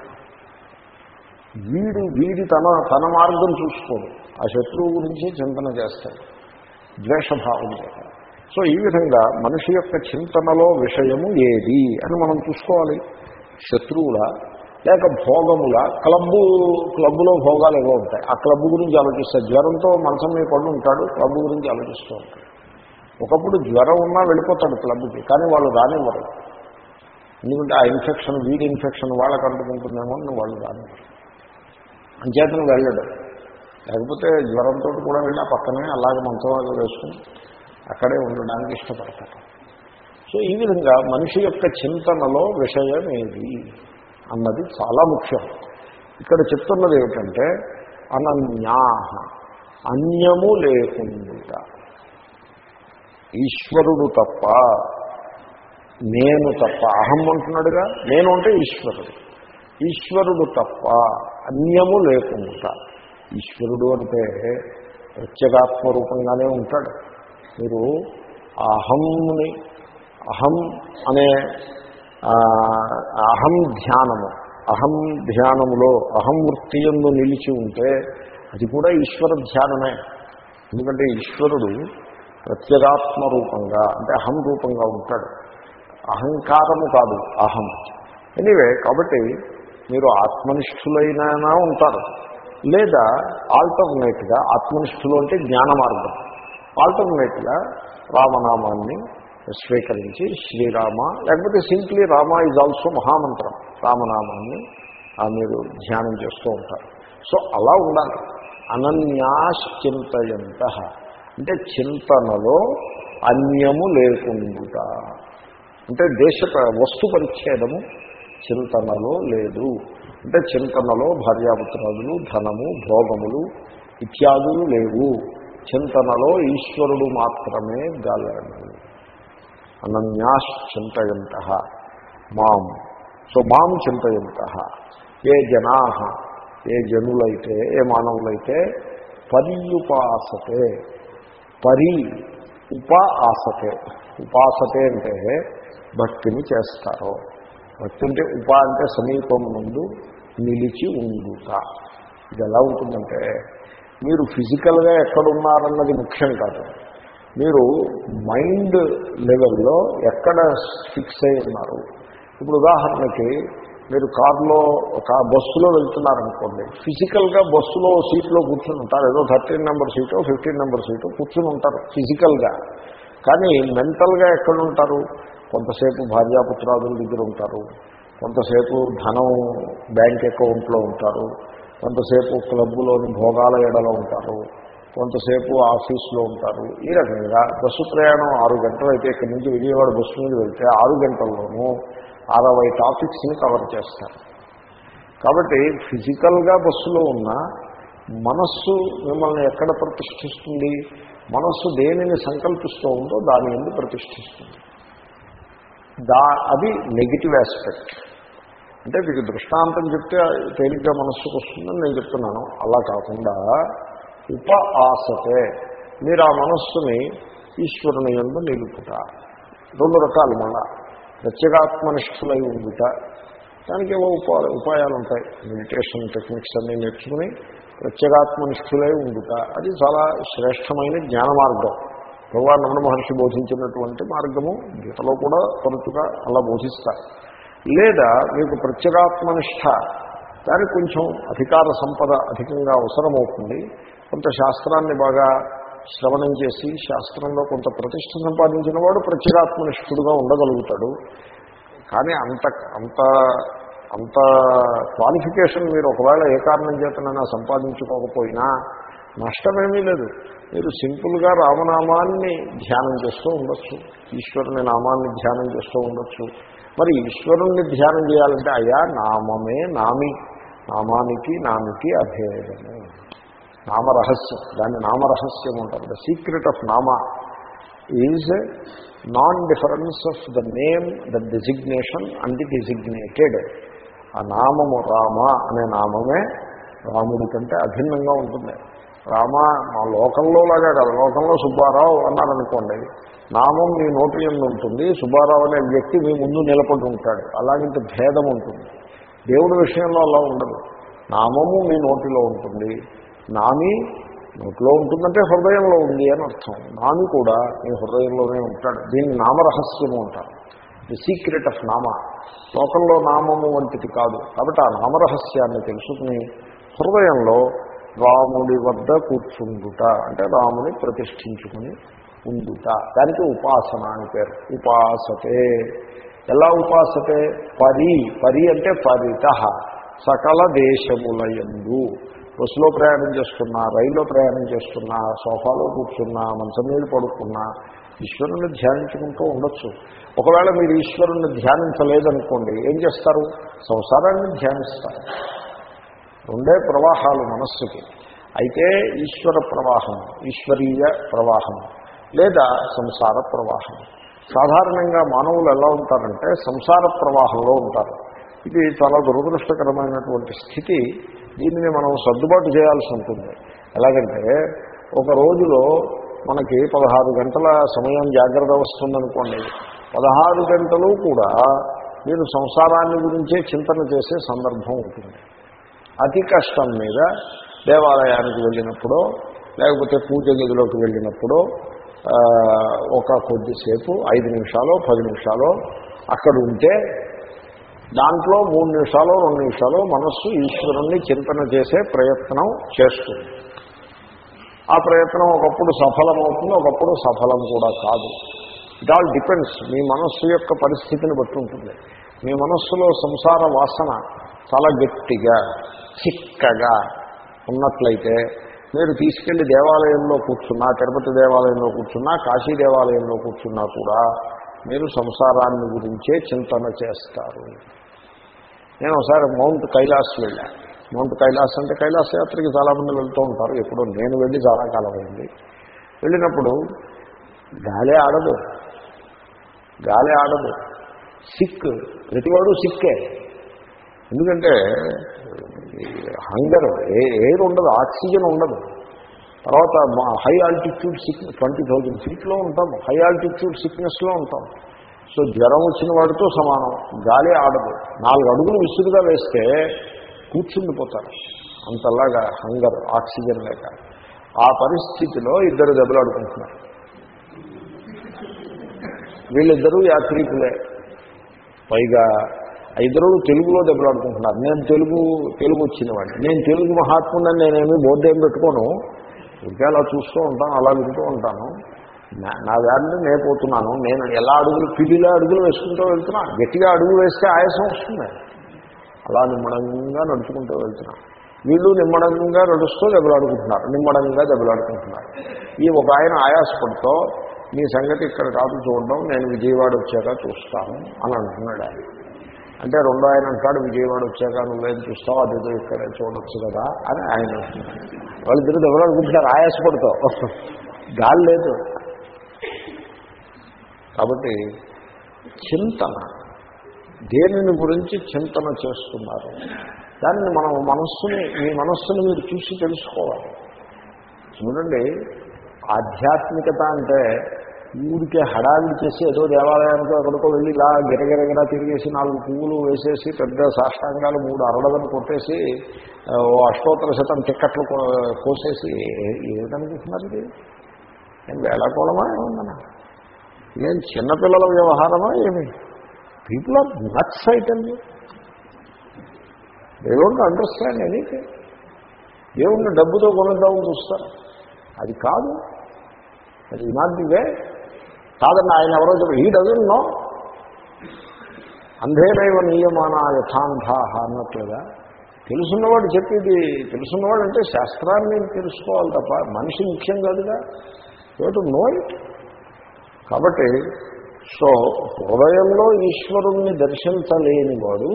వీడు వీడి తన తన మార్గం చూసుకోడు. ఆ శత్రువు గురించే చింతన చేస్తాడు. ద్వేషభావం చేస్తాడు. సో ఈ విధంగా మనిషి యొక్క చింతనలో విషయము ఏది అని మనం చూసుకోవాలి. శత్రువుల లేక భోగముల క్లబ్బు క్లబ్బులో భోగాలు ఏవో ఉంటాయి. ఆ క్లబ్బు గురించి ఆలోచిస్తాడు జ్వరంతో మనసం మీద పడి ఉంటాడు క్లబ్ గురించి ఆలోచిస్తూ ఉంటాడు. ఒకప్పుడు జ్వరం ఉన్నా వెళ్ళిపోతాడు క్లబ్కి కానీ వాళ్ళు రానివ్వరు. ఎందుకంటే ఆ ఇన్ఫెక్షన్ వీడి ఇన్ఫెక్షన్ వాళ్ళకి అంటుకుంటుందేమో అని వాళ్ళు రానివ్వరు. అంచేతను వెళ్ళడు. లేకపోతే జ్వరంతో కూడా వెళ్ళి ఆ పక్కనే అలాగే మంచం వేసుకుని అక్కడే ఉండడానికి ఇష్టపడతారు. సో ఈ విధంగా మనిషి యొక్క చింతనలో విషయం ఏది? అన్నది చాలా ముఖ్యం. ఇక్కడ చెప్తున్నది ఏమిటంటే అనన్యా అన్యము లేకుండా ఈశ్వరుడు తప్ప నేను తప్ప అహం అంటున్నాడుగా? నేను అంటే ఈశ్వరుడు. ఈశ్వరుడు తప్ప అన్యము లేకుండా ఈశ్వరుడు అంటే ప్రత్యేగాత్మ రూపంగానే ఉంటాడు. మీరు అహంని అహం అనే అహం ధ్యానము. అహం ధ్యానములో అహం వృత్తి ఎందు నిలిచి ఉంటే అది కూడా ఈశ్వర ధ్యానమే. ఎందుకంటే ఈశ్వరుడు ప్రత్యేగాత్మ రూపంగా అంటే అహం రూపంగా ఉంటాడు. అహంకారము కాదు అహం. ఎనీవే కాబట్టి మీరు ఆత్మనిష్ఠులైనా ఉంటారు. లేదా ఆల్టర్నేట్గా ఆత్మనిష్ఠులు అంటే జ్ఞాన మార్గం. ఆల్టర్నేట్గా రామనామాన్ని స్వీకరించి శ్రీరామ లేకపోతే సింప్లీ రామ ఈజ్ ఆల్సో మహామంత్రం రామనామాన్ని ఆ మీరు ధ్యానం చేస్తూ ఉంటారు. సో అలా ఉండాలి. అనన్యాశ్చింతయంత. అంటే చింతనలో అన్యము లేకుండా అంటే దేశ వస్తు పరిచ్ఛేదము చింతనలో లేదు. అంటే చింతనలో భార్యాపుత్రాదులు ధనము భోగములు ఇత్యాదులు లేవు. చింతనలో ఈశ్వరుడు మాత్రమే గలడు అనన్యాశ్చింతయంత. మాం. సో మాం చింతయంత. ఏ జనా ఏ జనులైతే ఏ మానవులైతే పర్యుపాసతే పరి ఉపా ఆసతే ఉపాసతే అంటే భక్తిని చేస్తారు. భక్తి అంటే ఉపా అంటే సమీపం ముందు నిలిచి ఉండుట. ఇది ఎలా ఉంటుందంటే మీరు ఫిజికల్గా ఎక్కడున్నారన్నది ముఖ్యం కాదు. మీరు మైండ్ లెవెల్లో ఎక్కడ ఫిక్స్ అయి ఉన్నారు? ఇప్పుడు ఉదాహరణకి మీరు కారులో ఒక బస్సులో వెళ్తున్నారనుకోండి ఫిజికల్గా బస్సులో సీట్లో కూర్చుని ఉంటారు. ఏదో thirteen number seat fifteen number seat కూర్చుని ఉంటారు ఫిజికల్గా. కానీ మెంటల్గా ఎక్కడ ఉంటారు? కొంతసేపు భార్యాపుత్రాదుల దగ్గర ఉంటారు. కొంతసేపు ధనం బ్యాంక్ అకౌంట్లో ఉంటారు. కొంతసేపు క్లబ్లోని భోగాల ఎడలో ఉంటారు. కొంతసేపు ఆఫీస్లో ఉంటారు. ఈ రకంగా బస్సు ప్రయాణం ఆరు గంటలు అయితే ఇక్కడి నుంచి విజయవాడ బస్సు మీద వెళ్తే ఆరు గంటల్లోనూ అరవై టాపిక్స్ని కవర్ చేస్తారు. కాబట్టి ఫిజికల్గా బస్సులో ఉన్న మనస్సు మిమ్మల్ని ఎక్కడ ప్రతిష్ఠిస్తుంది? మనస్సు దేనిని సంకల్పిస్తూ ఉందో దాని ఎందు ప్రతిష్ఠిస్తుంది. దా అది నెగిటివ్ ఆస్పెక్ట్. అంటే మీకు దృష్టాంతం చెప్తే తేలిగ్గా మనస్సుకు వస్తుందని నేను చెప్తున్నాను. అలా కాకుండా ఉప ఆసతే మీరు ఆ మనస్సుని ఈశ్వరుని ఎందు నిలుపుట. రెండు రకాలు మళ్ళా. ప్రత్యేగాత్మనిష్ఠులై ఉండుట. దానికి ఏవో ఉపా ఉపాయాలు ఉంటాయి. మెడిటేషన్ టెక్నిక్స్ అన్నీ నేర్చుకుని ప్రత్యేగాత్మనిష్ఠులై ఉండుట. అది చాలా శ్రేష్టమైన జ్ఞాన మార్గం. భగవాన్ రమణ మహర్షి బోధించినటువంటి మార్గము గీతలో కూడా తరచుగా అలా బోధిస్తారు. లేదా మీకు ప్రత్యేగాత్మనిష్ట. దానికి కొంచెం అధికార సంపద అధికంగా అవసరమవుతుంది. కొంత శాస్త్రాన్ని బాగా శ్రవణం చేసి శాస్త్రంలో కొంత ప్రతిష్ట సంపాదించిన వాడు ప్రత్యేగాత్మనిష్ఠుడుగా ఉండగలుగుతాడు. కానీ అంత అంత అంత క్వాలిఫికేషన్ మీరు ఒకవేళ ఏ కారణం చేతనైనా సంపాదించుకోకపోయినా నష్టమేమీ లేదు. మీరు సింపుల్గా రామనామాన్ని ధ్యానం చేస్తూ ఉండొచ్చు. ఈశ్వరుని నామాన్ని ధ్యానం చేస్తూ ఉండొచ్చు. మరి ఈశ్వరుణ్ణి ధ్యానం చేయాలంటే అయ్యా నామమే నామి. నామానికి నామికి అభేదము. నామరహస్యం. దాన్ని నామరహస్యం ఉంటారు ద సీక్రెట్ ఆఫ్ నామ is non difference of the name the designation and the designated ఆ నామము రామ అనే నామమే రాముడి కంటే అభిన్నంగా ఉంటుంది. రామ మా లోకంలో లాగా కాదు. లోకంలో సుబ్బారావు అన్నారనుకోండి నామం మీ నోటి ఎందు ఉంటుంది. సుబ్బారావు అనే వ్యక్తి మీ ముందు నిలబడి ఉంటాడు. అలాంటి భేదం ఉంటుంది. దేవుడి విషయంలో అలా ఉండదు. నామము మీ నోటిలో ఉంటుంది. నామి నోట్లో ఉంటుందంటే హృదయంలో ఉంది అని అర్థం. నామి కూడా మీ హృదయంలోనే ఉంటాడు. దీన్ని నామరహస్యము అంటారు. ది సీక్రెట్ ఆఫ్ నామ లోకంలో నామము వంటిది కాదు. కాబట్టి ఆ నామరహస్యాన్ని తెలుసుకుని హృదయంలో రాముడి వద్ద కూర్చుండుట అంటే రాముని ప్రతిష్ఠించుకుని ఉండుట. దానికి ఉపాసన అని పేరు. ఉపాసతే. ఎలా ఉపాసతే? పరి. పరి అంటే పరిత. సకల దేశములయందు బస్సులో ప్రయాణం చేస్తున్నా రైల్లో ప్రయాణం చేస్తున్నా సోఫాలో కూర్చున్నా మంచం మీద పడుకున్నా ఈశ్వరుణ్ణి ధ్యానించుకుంటూ ఉండొచ్చు. ఒకవేళ మీరు ఈశ్వరుణ్ణి ధ్యానించలేదనుకోండి ఏం చేస్తారు? సంసారాన్ని ధ్యానిస్తారు. రెండే ప్రవాహాలు మనస్సుకి. అయితే ఈశ్వర ప్రవాహం ఈశ్వరీయ ప్రవాహం లేదా సంసార ప్రవాహం. సాధారణంగా మానవులు ఎలా ఉంటారంటే సంసార ప్రవాహంలో ఉంటారు. ఇది చాలా దురదృష్టకరమైనటువంటి స్థితి. దీనిని మనం సర్దుబాటు చేయాల్సి ఉంటుంది. ఎలాగంటే ఒక రోజులో మనకి పదహారు గంటల సమయం జాగ్రత్త వస్తుందనుకోండి. పదహారు గంటలు కూడా మీరు సంసారాన్ని గురించే చింతన చేసే సందర్భం ఉంటుంది. అతి కష్టం మీద దేవాలయానికి వెళ్ళినప్పుడు లేకపోతే పూజ గదిలోకి వెళ్ళినప్పుడు ఒక కొద్దిసేపు ఐదు నిమిషాలు పది నిమిషాలు అక్కడ ఉంటే దాంట్లో మూడు నిమిషాలు రెండు నిమిషాలు మనస్సు ఈశ్వరుణ్ణి చింతన చేసే ప్రయత్నం చేస్తుంది. ఆ ప్రయత్నం ఒకప్పుడు సఫలమవుతుంది ఒకప్పుడు సఫలం కూడా కాదు. ఇట్ ఆల్ డిపెండ్స్ మీ మనస్సు యొక్క పరిస్థితిని బట్టి ఉంటుంది. మీ మనస్సులో సంసార వాసన చాలా గట్టిగా చిక్కగా ఉన్నట్లయితే మీరు తీసుకెళ్ళి దేవాలయంలో కూర్చున్నా తిరుపతి దేవాలయంలో కూర్చున్నా కాశీ దేవాలయంలో కూర్చున్నా కూడా మీరు సంసారాన్ని గురించే చింతన చేస్తారు. నేను ఒకసారి మౌంట్ కైలాస్ వెళ్ళా. మౌంట్ కైలాస్ అంటే కైలాస యాత్రకి చాలామంది వెళ్తూ ఉంటారు. ఎప్పుడో నేను వెళ్ళి చాలా కాలం అయింది. వెళ్ళినప్పుడు గాలే ఆడదు. గాలే ఆడదు. సిక్. ప్రతివాడు సిక్కే. ఎందుకంటే హంగర్ ఎయిర్ ఉండదు ఆక్సిజన్ ఉండదు. తర్వాత high altitude sickness twenty thousand ఫీట్లో ఉంటాం. హై ఆల్టిట్యూడ్ సిక్నెస్లో ఉంటాం. సో జ్వరం వచ్చిన వాడితో సమానం. గాలి ఆడదు. నాలుగు అడుగులు విసురుగా వేస్తే కూర్చుండిపోతారు. అంతలాగా హంగర్ ఆక్సిజన్ లేక. ఆ పరిస్థితిలో ఇద్దరు దెబ్బలాడుకుంటున్నారు వీళ్ళిద్దరూ యాత్రికులే. పైగా ఇద్దరు తెలుగులో దెబ్బలాడుకుంటున్నారు నేను తెలుగు తెలుగు వచ్చినవాడిని నేను తెలుగు మహాత్ముడని నేనేమి బోర్డు ఏం పెట్టుకోను. ఇంకా అలా చూస్తూ ఉంటాను అలా వింటూ ఉంటాను. నా- నా దారిని నేను పోతున్నాను. నేను ఎలా అడుగులు పిడిలా అడుగులు వేసుకుంటూ వెళ్తున్నా? గట్టిగా అడుగు వేస్తే ఆయాసం వస్తుంది. అలా నిమ్మడంగా నడుచుకుంటూ వెళ్తున్నా. వీళ్ళు నిమ్మడంగా నడుస్తూ దెబ్బలాడుకుంటున్నారు. నిమ్మడంగా దెబ్బలాడుకుంటున్నారు. ఈ ఒక ఆయన ఆయాసపడుతూ మీ సంగతి ఇక్కడ కాదు చూడడం. నేను విజయవాడ వచ్చాక చూస్తాను అని అంటున్నాడు ఆయన. అంటే రెండో ఆయన అంటాడు విజయవాడ వచ్చాక నువ్వేం చూస్తావు అదేదో ఇక్కడ చూడొచ్చు కదా అని ఆయన అంటున్నాడు. వాళ్ళిద్దరు దెబ్బలాడుకుంటున్నారు ఆయాసపడతావు. గాలి లేదు. కాబట్టి చింతన దేనిని గురించి చింతన చేస్తున్నారు? దాన్ని మనం మనస్సుని మీ మనస్సుని మీరు చూసి తెలుసుకోవాలి. చూడండి ఆధ్యాత్మికత అంటే ఊరికే హడావిడి చేసి ఏదో దేవాలయానికి ఎక్కడికో వెళ్ళి ఇలా గిరగిరగిరా తిరిగేసి నాలుగు పువ్వులు వేసేసి పెద్ద సాష్టాంగాలు మూడు అరడదని కొట్టేసి ఓ అష్టోత్తర శతం టిక్కెట్లు కోసేసి ఏమిటనుకుంటున్నారు ఇది? నేను వేళాకోళమా? ఏమన్నా ఏం చిన్నపిల్లల వ్యవహారమా ఏమి? People are nuts item they don't understand anything దేవుణ్ణి డబ్బుతో కొనుద్దామని చూస్తారు. అది కాదు. అది నాట్ ది వే కాదండి ఆయన ఎవరో చెప్పారు ఈ డజన్ నో అంధేనైవ నియమాన యథాంధా అన్నట్లుగా తెలుసున్నవాడు చెప్పేది తెలుసున్నవాడు అంటే శాస్త్రాన్ని తెలుసుకోవాలి తప్ప మనిషి ముఖ్యం కాదుగా. టు నో ఇట్ కాబట్టి సో హృదయంలో ఈశ్వరుణ్ణి దర్శించలేని వాడు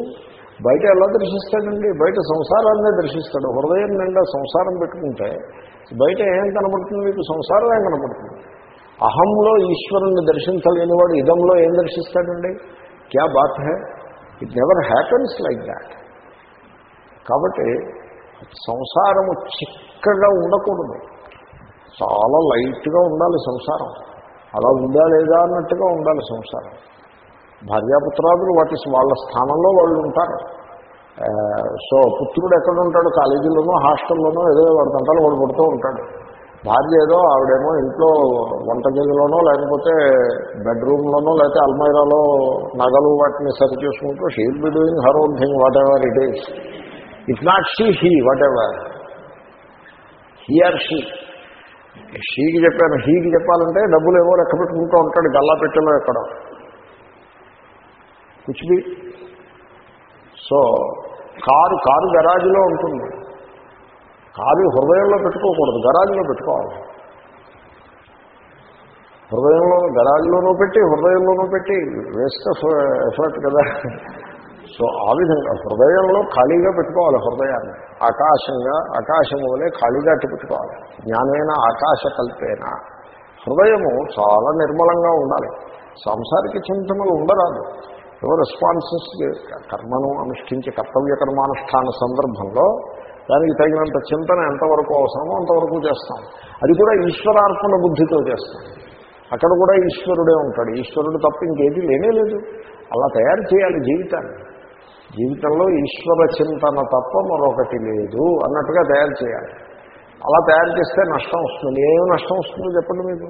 బయట ఎలా దర్శిస్తాడండి? బయట సంసారాన్నే దర్శిస్తాడు. హృదయం నిండా సంసారం పెట్టుకుంటే బయట ఏం కనబడుతుంది మీకు? సంసారమే కనబడుతుంది అహంలో ఈశ్వరుణ్ణి దర్శించలేని వాడు ఇదంలో ఏం దర్శిస్తాడండి? క్యా బాత్ హే? It never happens like that కాబట్టి సంసారము చిక్కగా ఉండకూడదు. చాలా లైట్గా ఉండాలి సంసారం. అలా ఉందా లేదా అన్నట్టుగా ఉండాలి సంసారం. భార్యాపుత్రాదులు వాటి వాళ్ళ స్థానంలో వాళ్ళు ఉంటారు. సో పుత్రుడు ఎక్కడ ఉంటాడు? కాలేజీలోనో హాస్టల్లోనో ఏదో వాడు గంటలు వాడు పడుతూ ఉంటాడు. భార్య ఏదో ఆవిడేమో ఇంట్లో వంట గదిలోనో లేకపోతే బెడ్రూమ్లోనో లేకపోతే అల్మైరాలో నగలు వాటిని సరి చేసుకుంటూ she'll be doing her own thing whatever it is it not she he whatever he or she షీకి చెప్పాను హీకి చెప్పాలంటే డబ్బులు ఏవో లెక్క పెట్టుకుంటూ ఉంటాడు గల్లా పెట్టెలో ఎక్కడ. కుచిబి సో కారు కారు గరాజులో ఉంటుంది. కారు హృదయంలో పెట్టుకోకూడదు గరాజులో పెట్టుకోవాలి. హృదయంలో గరాజులోనూ పెట్టి హృదయంలోనూ పెట్టి వేస్ట్ ఆఫ్ ఎఫర్ట్ కదా. సో ఆ విధంగా హృదయంలో ఖాళీగా పెట్టుకోవాలి హృదయాన్ని. ఆకాశంగా ఆకాశం వలె ఖాళీగా అట్టు పెట్టుకోవాలి. జ్ఞానైన ఆకాశ కల్పేన? హృదయము చాలా నిర్మలంగా ఉండాలి. సాంసారిక చింతనలు ఉండరాదు. ఏవో రెస్పాన్సెస్ కర్మను అనుష్ఠించే కర్తవ్య కర్మానుష్ఠాన సందర్భంలో దానికి తగినంత చింతన ఎంతవరకు అవసరమో అంతవరకు చేస్తాం. అది కూడా ఈశ్వరార్పణ బుద్ధితో చేస్తాం. అక్కడ కూడా ఈశ్వరుడే ఉంటాడు. ఈశ్వరుడు తప్ప ఇంకేది లేనే లేదు. అలా తయారు చేయాలి జీవితాన్ని. జీవితంలో ఈశ్వర చింతన తప్ప మరొకటి లేదు అన్నట్టుగా తయారు చేయాలి. అలా తయారు చేస్తే నష్టం వస్తుంది. ఏమి నష్టం వస్తుందో చెప్పండి మీకు.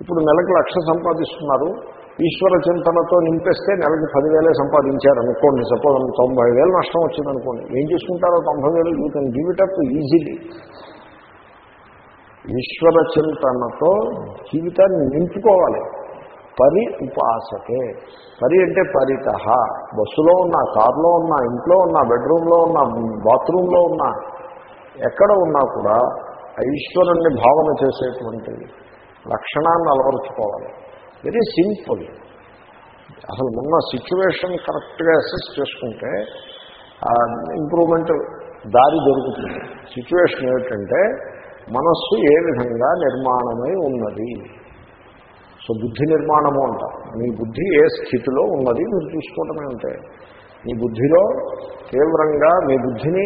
ఇప్పుడు నెలకు లక్ష సంపాదిస్తున్నారు. ఈశ్వర చింతనతో నింపేస్తే నెలకి పదివేలే సంపాదించారు అనుకోండి. సపోజ్ తొంభై వేలు నష్టం వచ్చింది అనుకోండి ఏం చేసుకుంటారో తొంభై వేలు you can give it up easily ఈశ్వర చింతనతో జీవితాన్ని నింపుకోవాలి. పరి ఉపాసకే. పరి అంటే పరిత బస్సులో ఉన్నా కారులో ఉన్నా ఇంట్లో ఉన్నా బెడ్రూమ్లో ఉన్నా బాత్రూంలో ఉన్నా ఎక్కడ ఉన్నా కూడా ఈశ్వరుణ్ణి భావన చేసేటువంటి లక్షణాన్ని అలవరుచుకోవాలి. వెరీ సింపుల్ అసలు మొన్న సిచ్యువేషన్ కరెక్ట్గా అసెస్ చేసుకుంటే ఇంప్రూవ్మెంట్ దారి దొరుకుతుంది. సిచ్యువేషన్ ఏమిటంటే మనస్సు ఏ విధంగా నిర్మాణమై ఉన్నది? సో బుద్ధి నిర్మాణము అంటారు మీ బుద్ధి ఏ స్థితిలో ఉన్నది మీరు చూసుకోవటమే ఉంటే మీ బుద్ధిలో తీవ్రంగా మీ బుద్ధిని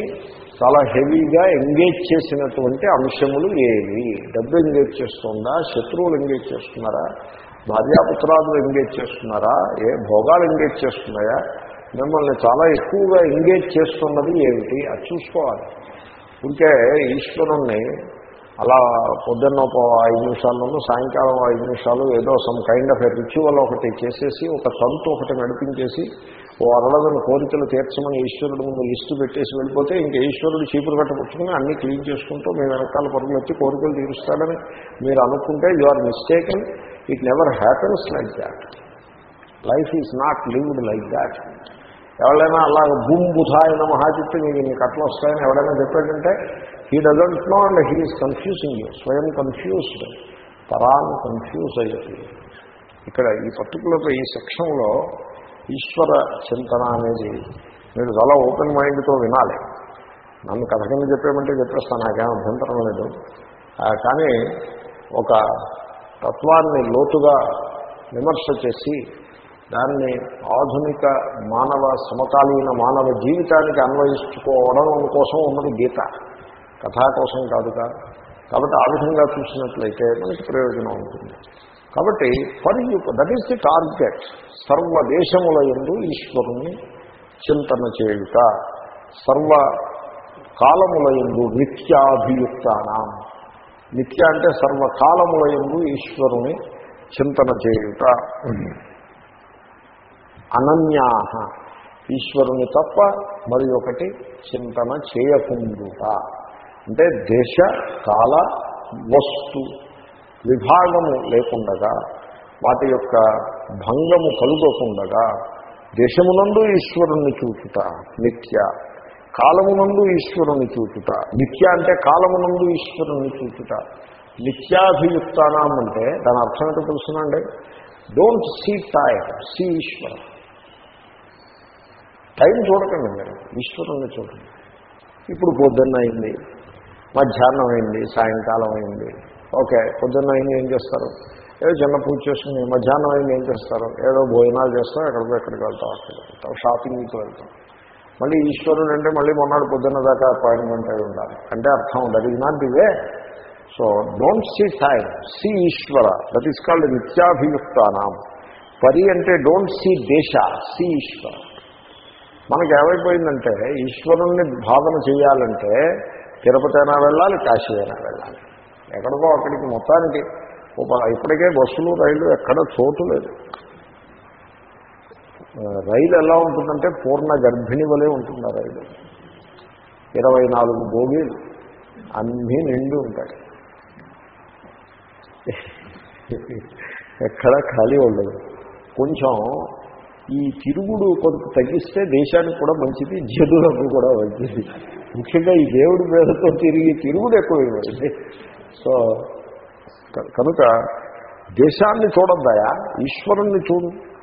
చాలా హెవీగా ఎంగేజ్ చేసినటువంటి అంశములు ఏవి? డబ్బు ఎంగేజ్ చేస్తుందా? శత్రువులు ఎంగేజ్ చేస్తున్నారా? భార్యాపుత్రాదులు ఎంగేజ్ చేస్తున్నారా? ఏ భోగాలు ఎంగేజ్ చేస్తున్నాయా? మిమ్మల్ని చాలా ఎక్కువగా ఎంగేజ్ చేస్తున్నది ఏమిటి? అది చూసుకోవాలి. ఇంకే ఈశ్వరుణ్ణి అలా పొద్దున్న ఒక ఐదు నిమిషాల్లోనూ సాయంకాలం ఐదు నిమిషాలు ఏదో సమ్ కైండ్ ఆఫ్ రిచువల్ ఒకటి చేసేసి ఒక తంతు ఒకటి నడిపించేసి ఓ అరడదని కోరికలు తీర్చమని ఈశ్వరుడు ముందు లిస్టు పెట్టేసి వెళ్ళిపోతే ఇంకా ఈశ్వరుడు చీపురు కట్ట పుచ్చుకుని అన్నీ క్లీన్ చేసుకుంటూ మీ వెనకాల పరుగులు వచ్చి కోరికలు తీరుస్తాడని మీరు అనుకుంటే you are mistaken it never happens like that life is not lived like that ఎవరైనా అలాగ భూమి బుధాయన మహాచిత్తి మీకు నీకు అట్లా వస్తాయని ఎవరైనా చెప్పాడంటే he doesn't know and he's confusing you స్వయం కన్ఫ్యూజ్డ్ పరాన్ కన్ఫ్యూజ్ అయ్యేది ఇక్కడ ఈ పర్టికులర్ ఈ సెక్షన్లో ఈశ్వర చింతన అనేది మీరు చాలా ఓపెన్ మైండ్తో వినాలి. నన్ను కథ కింద చెప్పేమంటే చెప్పేస్తాను నాకేం అభ్యంతరం లేదు. కానీ ఒక తత్వాన్ని లోతుగా విమర్శ చేసి దాన్ని ఆధునిక మానవ సమకాలీన మానవ జీవితానికి అన్వయించుకోవడం కోసం ఉన్నది గీత. కథా కోసం కాదుగా కాబట్టి ఆ విధంగా చూసినట్లయితే మనకి ప్రయోజనం ఉంటుంది. కాబట్టి for you that is the target సర్వదేశముల ఎందు ఈశ్వరుని చింతన చేయుట. సర్వ కాలముల ఎందు నిత్యాభియుక్తానం. నిత్య అంటే సర్వకాలముల ఎందు ఈశ్వరుని చింతన చేయుట. అనన్యా ఈశ్వరుని తప్ప మరి ఒకటి చింతన చేయకుండుట. అంటే దేశ కాల వస్తు విభాగము లేకుండగా వాటి యొక్క భంగము కలుగకుండగా దేశమునందు ఈశ్వరుణ్ణి చూచుట నిత్య. కాలమునందు ఈశ్వరుని చూచుట. నిత్య అంటే కాలమునందు ఈశ్వరుని చూచుట. నిత్యాభియుక్తానం అంటే దాని అర్థం ఏంటో తెలుసునండి? డోంట్ సీ టైం సీ ఈశ్వర. టైం చూడకండి మీరు ఈశ్వరుణ్ణి చూడండి. ఇప్పుడు పొద్దున్న అయింది మధ్యాహ్నం అయింది సాయంకాలం అయింది. ఓకే పొద్దున్న అయింది ఏం చేస్తారు? ఏదో చిన్న పూజ చేసుకుని మధ్యాహ్నం అయింది ఏం చేస్తారు? ఏదో భోజనాలు చేస్తాం ఎక్కడికో ఎక్కడికి వెళ్తాం అక్కడికి వెళ్తాం షాపింగ్కి వెళ్తాం. మళ్ళీ ఈశ్వరుడు అంటే మళ్ళీ మొన్నటి పొద్దున్న దాకా అపాయింట్మెంట్ అయి ఉండాలి. అంటే అర్థం that is not the way so don't see time see Eshwara. That is called నిత్యాభియుక్తానం. పరి అంటే డోంట్ సీ దేశ. సీ ఈశ్వర. మనకి ఏమైపోయిందంటే ఈశ్వరుణ్ణి భావన చేయాలంటే తిరుపతి అయినా వెళ్ళాలి కాశీ అయినా వెళ్ళాలి. ఎక్కడికో అక్కడికి మొత్తానికి. ఇప్పటికే బస్సులు రైళ్ళు ఎక్కడ చోటు లేదు. రైలు ఎలా ఉంటుందంటే పూర్ణ గర్భిణి వలె ఉంటుంది ఆ రైలు. ఇరవై నాలుగు బోగీలు అన్నీ నిండి ఉంటాయి. ఎక్కడ ఖాళీ ఉండదు. కొంచెం ఈ తిరుగుడు కొంత తగ్గిస్తే దేశానికి కూడా మంచిది జనులకు కూడా మంచిది. ముఖ్యంగా ఈ దేవుడి పేరుతో తిరిగి తిరుగుడు ఎక్కువైపోయింది. సో కనుక దేశాన్ని చూడద్దాయా? ఈశ్వరుణ్ణి చూడు.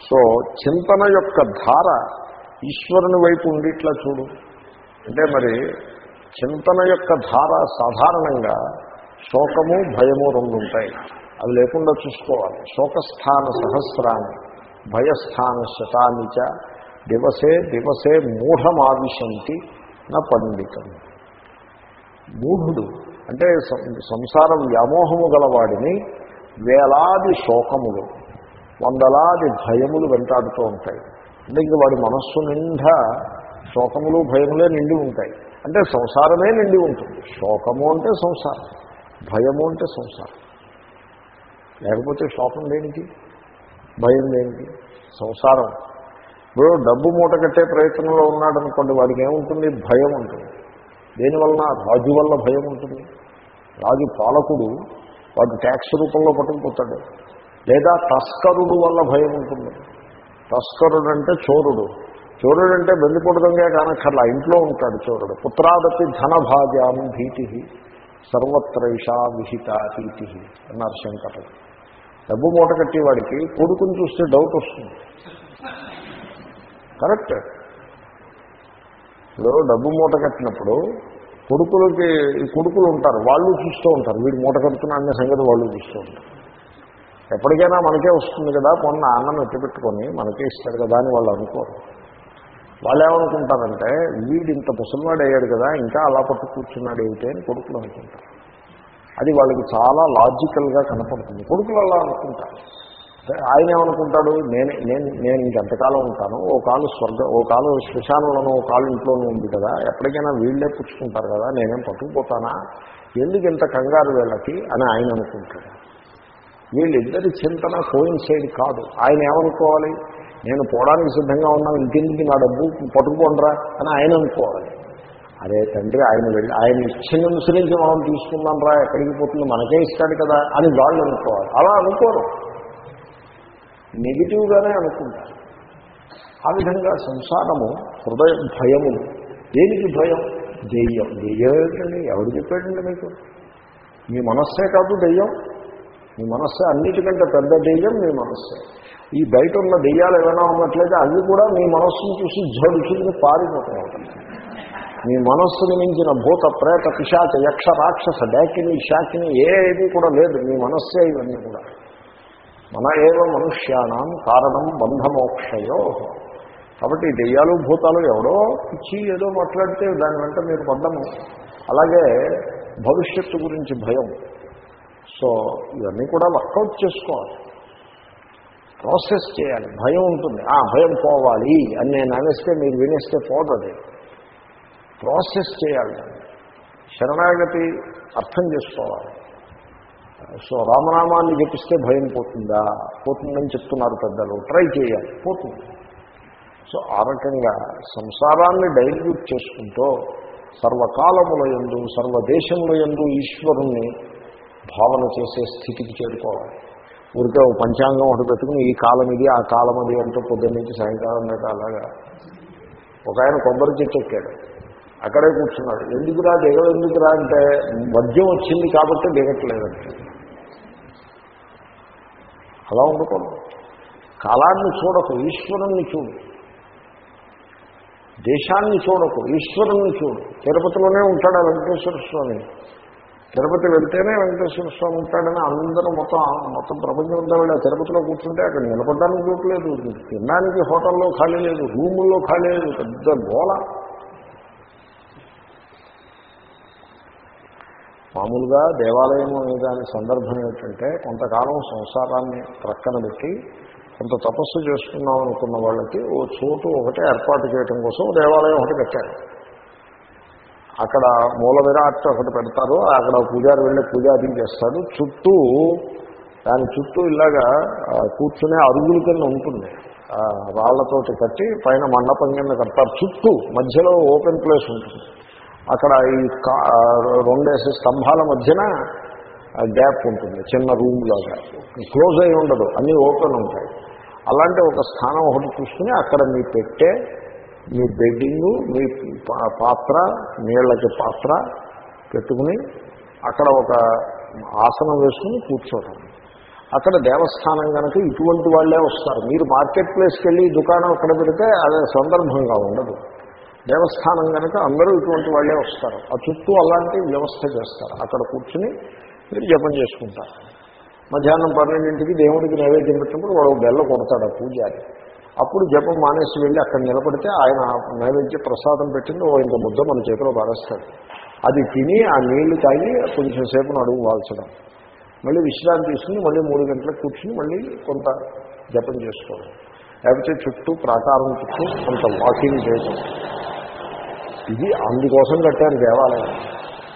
సో చింతన యొక్క ధార ఈశ్వరుని వైపు ఉండిట్లా చూడు. అంటే మరి చింతన యొక్క ధార సాధారణంగా శోకము భయము రెండు ఉంటాయి. అవి లేకుండా చూసుకోవాలి. శోకస్థాన సహస్రాన్ని భయస్థాన శతానిచ దివసే దివసే మూఢమావిశంతి నా పండితం. మూఢుడు అంటే సం- సంసారం వ్యామోహము గలవాడిని వేలాది శోకములు వందలాది భయములు వెంటాడుతూ ఉంటాయి. అంటే ఇంక వాడి మనస్సు నిండా శోకములు భయములే నిండి ఉంటాయి. అంటే సంసారమే నిండి ఉంటుంది. శోకము అంటే సంసారం భయము అంటే సంసారం. లేకపోతే శోకం దేనికి? భయం దేనికి? సంసారం. ఇప్పుడు డబ్బు మూట కట్టే ప్రయత్నంలో ఉన్నాడు అనుకోండి వాడికి ఏముంటుంది? భయం ఉంటుంది. దేనివలన? రాజు వల్ల భయం ఉంటుంది. రాజు పాలకుడు వాడు ట్యాక్స్ రూపంలో పట్టుకుపోతాడు. లేదా తస్కరుడు వల్ల భయం ఉంటుంది. తస్కరుడు అంటే చోరుడు. చోరుడు అంటే బెండిపొడుదంగా కానక్కర్లా ఇంట్లో ఉంటాడు చోరుడు. పుత్రాదపి ధనభాజాం భీతి సర్వత్రైషా విహిత భీతి అన్నారు శంకరుడు. డబ్బు మూట కట్టేవాడికి కొడుకుని చూస్తే డౌట్ వస్తుంది. కరెక్ట్ ఇప్పుడు డబ్బు మూట కట్టినప్పుడు కొడుకులకి ఈ కొడుకులు ఉంటారు వాళ్ళు చూస్తూ ఉంటారు. వీడు మూట కడుతున్న అనే సంగతి వాళ్ళు చూస్తూ ఉంటారు. ఎప్పటికైనా మనకే వస్తుంది కదా కొన్న అన్నం ఎట్టి పెట్టుకొని మనకే ఇస్తారు కదా అని వాళ్ళు అనుకోరు. వాళ్ళు ఏమనుకుంటారంటే వీడు ఇంత ముసలివాడు అయ్యాడు కదా ఇంకా అలా పట్టు కూర్చున్నాడు ఏమిటి అని కొడుకులు అనుకుంటారు. అది వాళ్ళకి చాలా లాజికల్గా కనపడుతుంది. కొడుకులు అలా అనుకుంటారు. ఆయన ఏమనుకుంటాడు నేను నేను నేను ఇంకెంతకాలం ఉంటాను ఓ కాలు స్వర్గ ఓ కాలు శ్మశానంలోనూ ఓ కాలు ఇంట్లోనూ ఉంది కదా ఎప్పటికైనా వీళ్ళే పుచ్చుకుంటారు కదా నేనేం పట్టుకుపోతానా? ఎందుకు ఇంత కంగారు వీళ్ళకి? అని ఆయన అనుకుంటాడు. వీళ్ళిద్దరి చింతన కోయిన్సైడ్ కాదు. ఆయన ఏమనుకోవాలి? నేను పోవడానికి సిద్ధంగా ఉన్నాను ఇంకెందుకు నా డబ్బు? పట్టుకోండిరా అని ఆయన అనుకోవాలి. అరే తండ్రి ఆయన వెళ్ళి ఆయన ఇచ్చిన నుంచి మనం తీసుకుందాం రా ఎక్కడికి పోతుంది? మనకే ఇస్తాడు కదా అని వాళ్ళు అనుకోవాలి. అలా అనుకోరు. నెగిటివ్గానే అనుకుంటారు. ఆ విధంగా సంసారము హృదయ భయము. దేనికి భయం? దెయ్యం. దెయ్యం ఏమిటండి ఎవరు చెప్పాడండి మీకు? మీ మనస్సే కాదు దెయ్యం. మీ మనస్సే అన్నిటికంటే పెద్ద దెయ్యం మీ మనస్సే. ఈ బయట ఉన్న దెయ్యాలు ఏమైనా ఉన్నట్లయితే అవి కూడా మీ మనస్సును చూసి జడుచుకుని పారిపోతాయి మీ మనస్సును మించిన భూత ప్రేత పిశాచ యక్ష రాక్షస డాకిని శాకిని ఏది కూడా లేదు. మీ మనస్సే ఇవన్నీ కూడా. మన ఏవ మనుష్యానం కారణం బంధమోక్షయో. కాబట్టి దెయ్యాలు భూతాలు ఎవడో ఇచ్చి ఏదో మాట్లాడితే దాని వెంట మీరు పడ్డము అలాగే భవిష్యత్తు గురించి భయం. సో ఇవన్నీ కూడా వర్కౌట్ చేసుకోవాలి. ప్రాసెస్ చేయాలి. భయం ఉంటుంది. ఆ భయం పోవాలి అని నేను అనేస్తే మీరు వినేస్తే పోతుంది ప్రాసెస్ చేయాలి దాన్ని. శరణాగతి అర్థం చేసుకోవాలి. సో రామనామాన్ని జపిస్తే భయం పోతుందా? పోతుందని చెప్తున్నారు పెద్దలు. ట్రై చేయాలి. పోతుంది. సో ఆ రకంగా సంసారాన్ని డైల్యూట్ చేసుకుంటూ సర్వకాలముల ఎందు సర్వదేశముల ఎందు ఈశ్వరుణ్ణి భావన చేసే స్థితికి చేరుకోవాలి. ఊరికే ఓ పంచాంగం ఒకటి పెట్టుకుని ఈ కాలం ఇది ఆ కాలం అది అంటూ పొద్దున్న నుంచి సాయంకాలం దాకా అలాగా ఒక ఆయన కొబ్బరి చెట్టు ఎక్కాడు. అక్కడే కూర్చున్నాడు. ఎందుకురా దిగ ఎందుకురా అంటే మద్యం వచ్చింది కాబట్టి దిగట్లేదంట. అలా ఉండకూడదు. కాలాన్ని చూడకు ఈశ్వరుణ్ణి చూడు. దేశాన్ని చూడకు ఈశ్వరుణ్ణి చూడు. తిరుపతిలోనే ఉంటాడు ఆ వెంకటేశ్వర స్వామి. తిరుపతి వెళ్తేనే వెంకటేశ్వర స్వామి ఉంటాడని అందరూ మొత్తం మొత్తం ప్రపంచం అంతా వెళ్ళి తిరుపతిలో కూర్చుంటే అక్కడ నిలబడడానికి చోటు లేదు. తినడానికి హోటల్లో ఖాళీ లేదు రూముల్లో ఖాళీ లేదు. పెద్ద గోళ మామూలుగా దేవాలయం అనే దాని సందర్భం ఏంటంటే కొంతకాలం సంసారాన్ని ప్రక్కన పెట్టి కొంత తపస్సు చేసుకుందాం అనుకున్న వాళ్ళకి ఓ చోటు ఒకటే ఏర్పాటు చేయడం కోసం దేవాలయం ఒకటి కట్టారు. అక్కడ మూల విరాట్ ఒకటి పెడతారు అక్కడ పూజారి వెళ్ళి పూజాది చేస్తాడు. చుట్టూ దాని చుట్టూ ఇలాగా కూర్చునే అరుగుల కింద ఉంటుంది. ఆ, రాళ్ళతోటి కట్టి పైన మండపం కింద కడతారు. చుట్టూ మధ్యలో ఓపెన్ ప్లేస్ ఉంటుంది. అక్కడ ఈ రెండేసి స్తంభాల మధ్యన గ్యాప్ ఉంటుంది చిన్న రూమ్ లాగా. క్లోజ్ అయి ఉండదు అన్నీ ఓపెన్ ఉంటాయి. అలాంటి ఒక స్థానం ఒకటి చూసుకుని అక్కడ మీ పెట్టే మీ బెడ్డింగు మీ పాత్ర నీళ్ళకి పాత్ర పెట్టుకుని అక్కడ ఒక ఆసనం వేసుకుని కూర్చోవటం. అక్కడ దేవస్థానం కనుక ఇటువంటి వాళ్ళే వస్తారు. మీరు మార్కెట్ ప్లేస్కి వెళ్ళి దుకాణం అక్కడ పెడితే అదే సందర్భంగా ఉండదు. దేవస్థానం కనుక అందరూ ఇటువంటి వాళ్ళే వస్తారు. ఆ చుట్టూ అలాంటి వ్యవస్థ చేస్తారు. అక్కడ కూర్చుని మీరు జపం చేసుకుంటారు. మధ్యాహ్నం పన్నెండింటికి దేవుడికి నైవేద్యం పెట్టినప్పుడు వాడు బెల్ల కొడతాడు ఆ పూజారి. అప్పుడు జపం మానేసి వెళ్ళి అక్కడ నిలబడితే ఆయన నైవేద్య ప్రసాదం పెట్టింది ఓ ఇంత ముద్ద మన చేతిలో పారేస్తాడు. అది తిని ఆ నీళ్ళు తాగి కొంచెం సేపు అడుగు వాల్చడం. మళ్ళీ విశ్రాంతి తీసుకుని మళ్ళీ మూడు గంటలకు కూర్చుని మళ్ళీ కొంత జపం చేసుకోవడం. లేకపోతే చుట్టూ ప్రాకారం చుట్టూ కొంత వాకింగ్ చేయటం ఇది అందుకోసం కట్టారు దేవాలయం.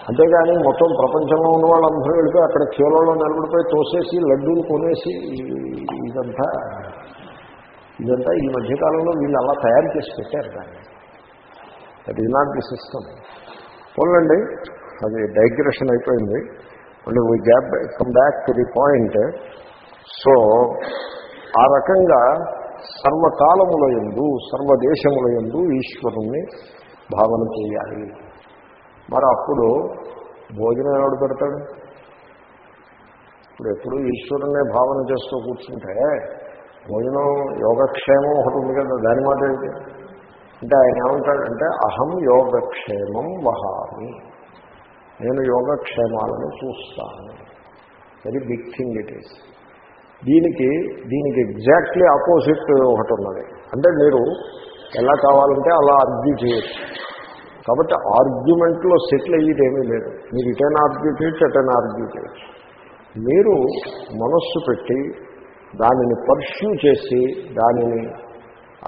అంతేగాని మొత్తం ప్రపంచంలో ఉన్న వాళ్ళందరూ వెళ్ళిపోయి అక్కడ చీలలో నిలబడిపోయి తోసేసి లడ్డూలు కొనేసి ఇదంతా ఇదంతా ఈ మధ్యకాలంలో వీళ్ళు అలా తయారు చేసి పెట్టారు దాన్ని. That is not the system పోలండి అది డైగ్రెషన్ అయిపోయింది. మళ్ళీ we gap come back to the point so ఆ రకంగా సర్వకాలముల ఎందు సర్వదేశముల ఎందు ఈశ్వరుణ్ణి భావన చేయాలి. మరి అప్పుడు భోజనం ఎవడు పెడతాడు? ఇప్పుడు ఎప్పుడు ఈశ్వరుణ్ణే భావన చేస్తూ కూర్చుంటే భోజనం యోగక్షేమం ఒకటి ఉంది కదా దాని మాట ఏంటి? అంటే ఆయన ఏమంటాడంటే అహం యోగక్షేమం వహామి. నేను యోగక్షేమాలను చూస్తాను. Very big thing it is దీనికి దీనికి ఎగ్జాక్ట్లీ ఆపోజిట్ ఒకటి ఉన్నది. అంటే మీరు ఎలా కావాలంటే అలా అర్గ్యూ చేయొచ్చు. కాబట్టి ఆర్గ్యుమెంట్లో సెటిల్ అయ్యేది ఏమీ లేదు. మీరు ఇటైనా ఆర్గ్యూ చేయొచ్చు అటైనా ఆర్గ్యూ చేయొచ్చు. మీరు మనస్సు పెట్టి దానిని పర్ష్యూ చేసి దానిని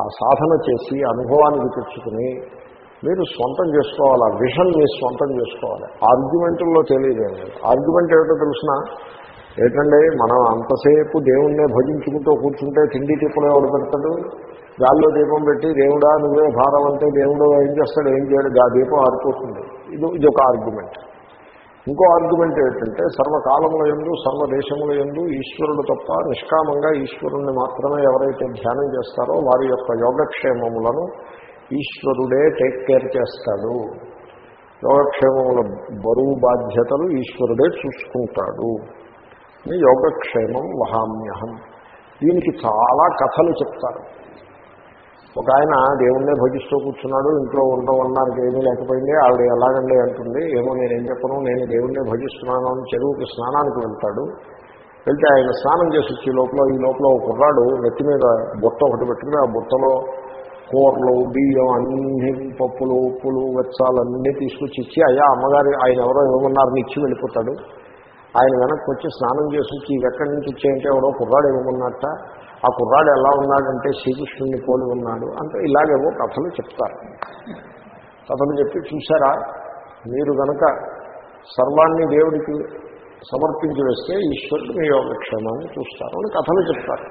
ఆ సాధన చేసి అనుభవానికి తెచ్చుకుని మీరు స్వంతం చేసుకోవాలి ఆ విషన్ మీరు స్వంతం చేసుకోవాలి. ఆర్గ్యుమెంట్లో తెలియదేం ఆర్గ్యుమెంట్ ఏమిటో తెలిసిన? ఏంటంటే మనం అంతసేపు దేవుణ్ణే భజించుకుంటూ కూర్చుంటే తిండి తిప్పులు ఎవడు పెడతాడు గాల్లో దీపం పెట్టి దేవుడా నువ్వే భారం అంటే దేవుడు ఏం చేస్తాడు? ఏం చేయడు? ఆ దీపం ఆరిపోతుంది. ఇది ఇది ఒక ఆర్గ్యుమెంట్. ఇంకో ఆర్గ్యుమెంట్ ఏంటంటే సర్వకాలముల ఎందు సర్వదేశముల ఎందు ఈశ్వరుడు తప్ప నిష్కామంగా ఈశ్వరుణ్ణి మాత్రమే ఎవరైతే ధ్యానం చేస్తారో వారి యొక్క యోగక్షేమములను ఈశ్వరుడే టేక్ కేర్ చేస్తాడు. యోగక్షేమముల బరువు బాధ్యతలు ఈశ్వరుడే చూసుకుంటాడు. యోగక్షేమం వహామ్యహం. దీనికి చాలా కథలు చెప్తారు. ఒక ఆయన దేవుణ్ణే భజిస్తూ కూర్చున్నాడు ఇంట్లో ఉండడం అన్నానికి ఏమీ లేకపోయింది ఆవిడ ఎలాగండి అంటుంది ఏమో నేనేం చెప్పను నేను దేవుణ్ణే భజిస్తున్నాను అని చెరువుకి స్నానానికి వెళ్తాడు. వెళ్తే ఆయన స్నానం చేసి వచ్చి లోపల ఈ లోపల ఒక కుర్రాడు నెత్తి మీద బుట్ట ఒకటి పెట్టుకుని ఆ బుట్టలో కూరలు బియ్యం అన్ని పప్పులు ఉప్పులు వెచ్చాలు అన్నీ తీసుకొచ్చి ఇచ్చి అయ్యా అమ్మగారి ఆయన ఎవరో ఇవ్వమన్నారని ఇచ్చి వెళ్ళిపోతాడు. ఆయన వెనక్కి వచ్చి స్నానం చేసి వచ్చి ఇవి ఎక్కడి నుంచి ఇచ్చేయంటే ఎవరో కుర్రాడు ఇవ్వమన్నట్ట. ఆ కుర్రాడు ఎలా ఉన్నాడంటే శ్రీకృష్ణుడిని పోలి ఉన్నాడు అంటే ఇలాగేవో కథలు చెప్తారు. కథలు చెప్పి చూసారా? మీరు కనుక సర్వాన్ని దేవుడికి సమర్పించి వేస్తే ఈశ్వరుడు మీ యోగక్షేమాన్ని చూస్తారు అని కథలు చెప్తారు.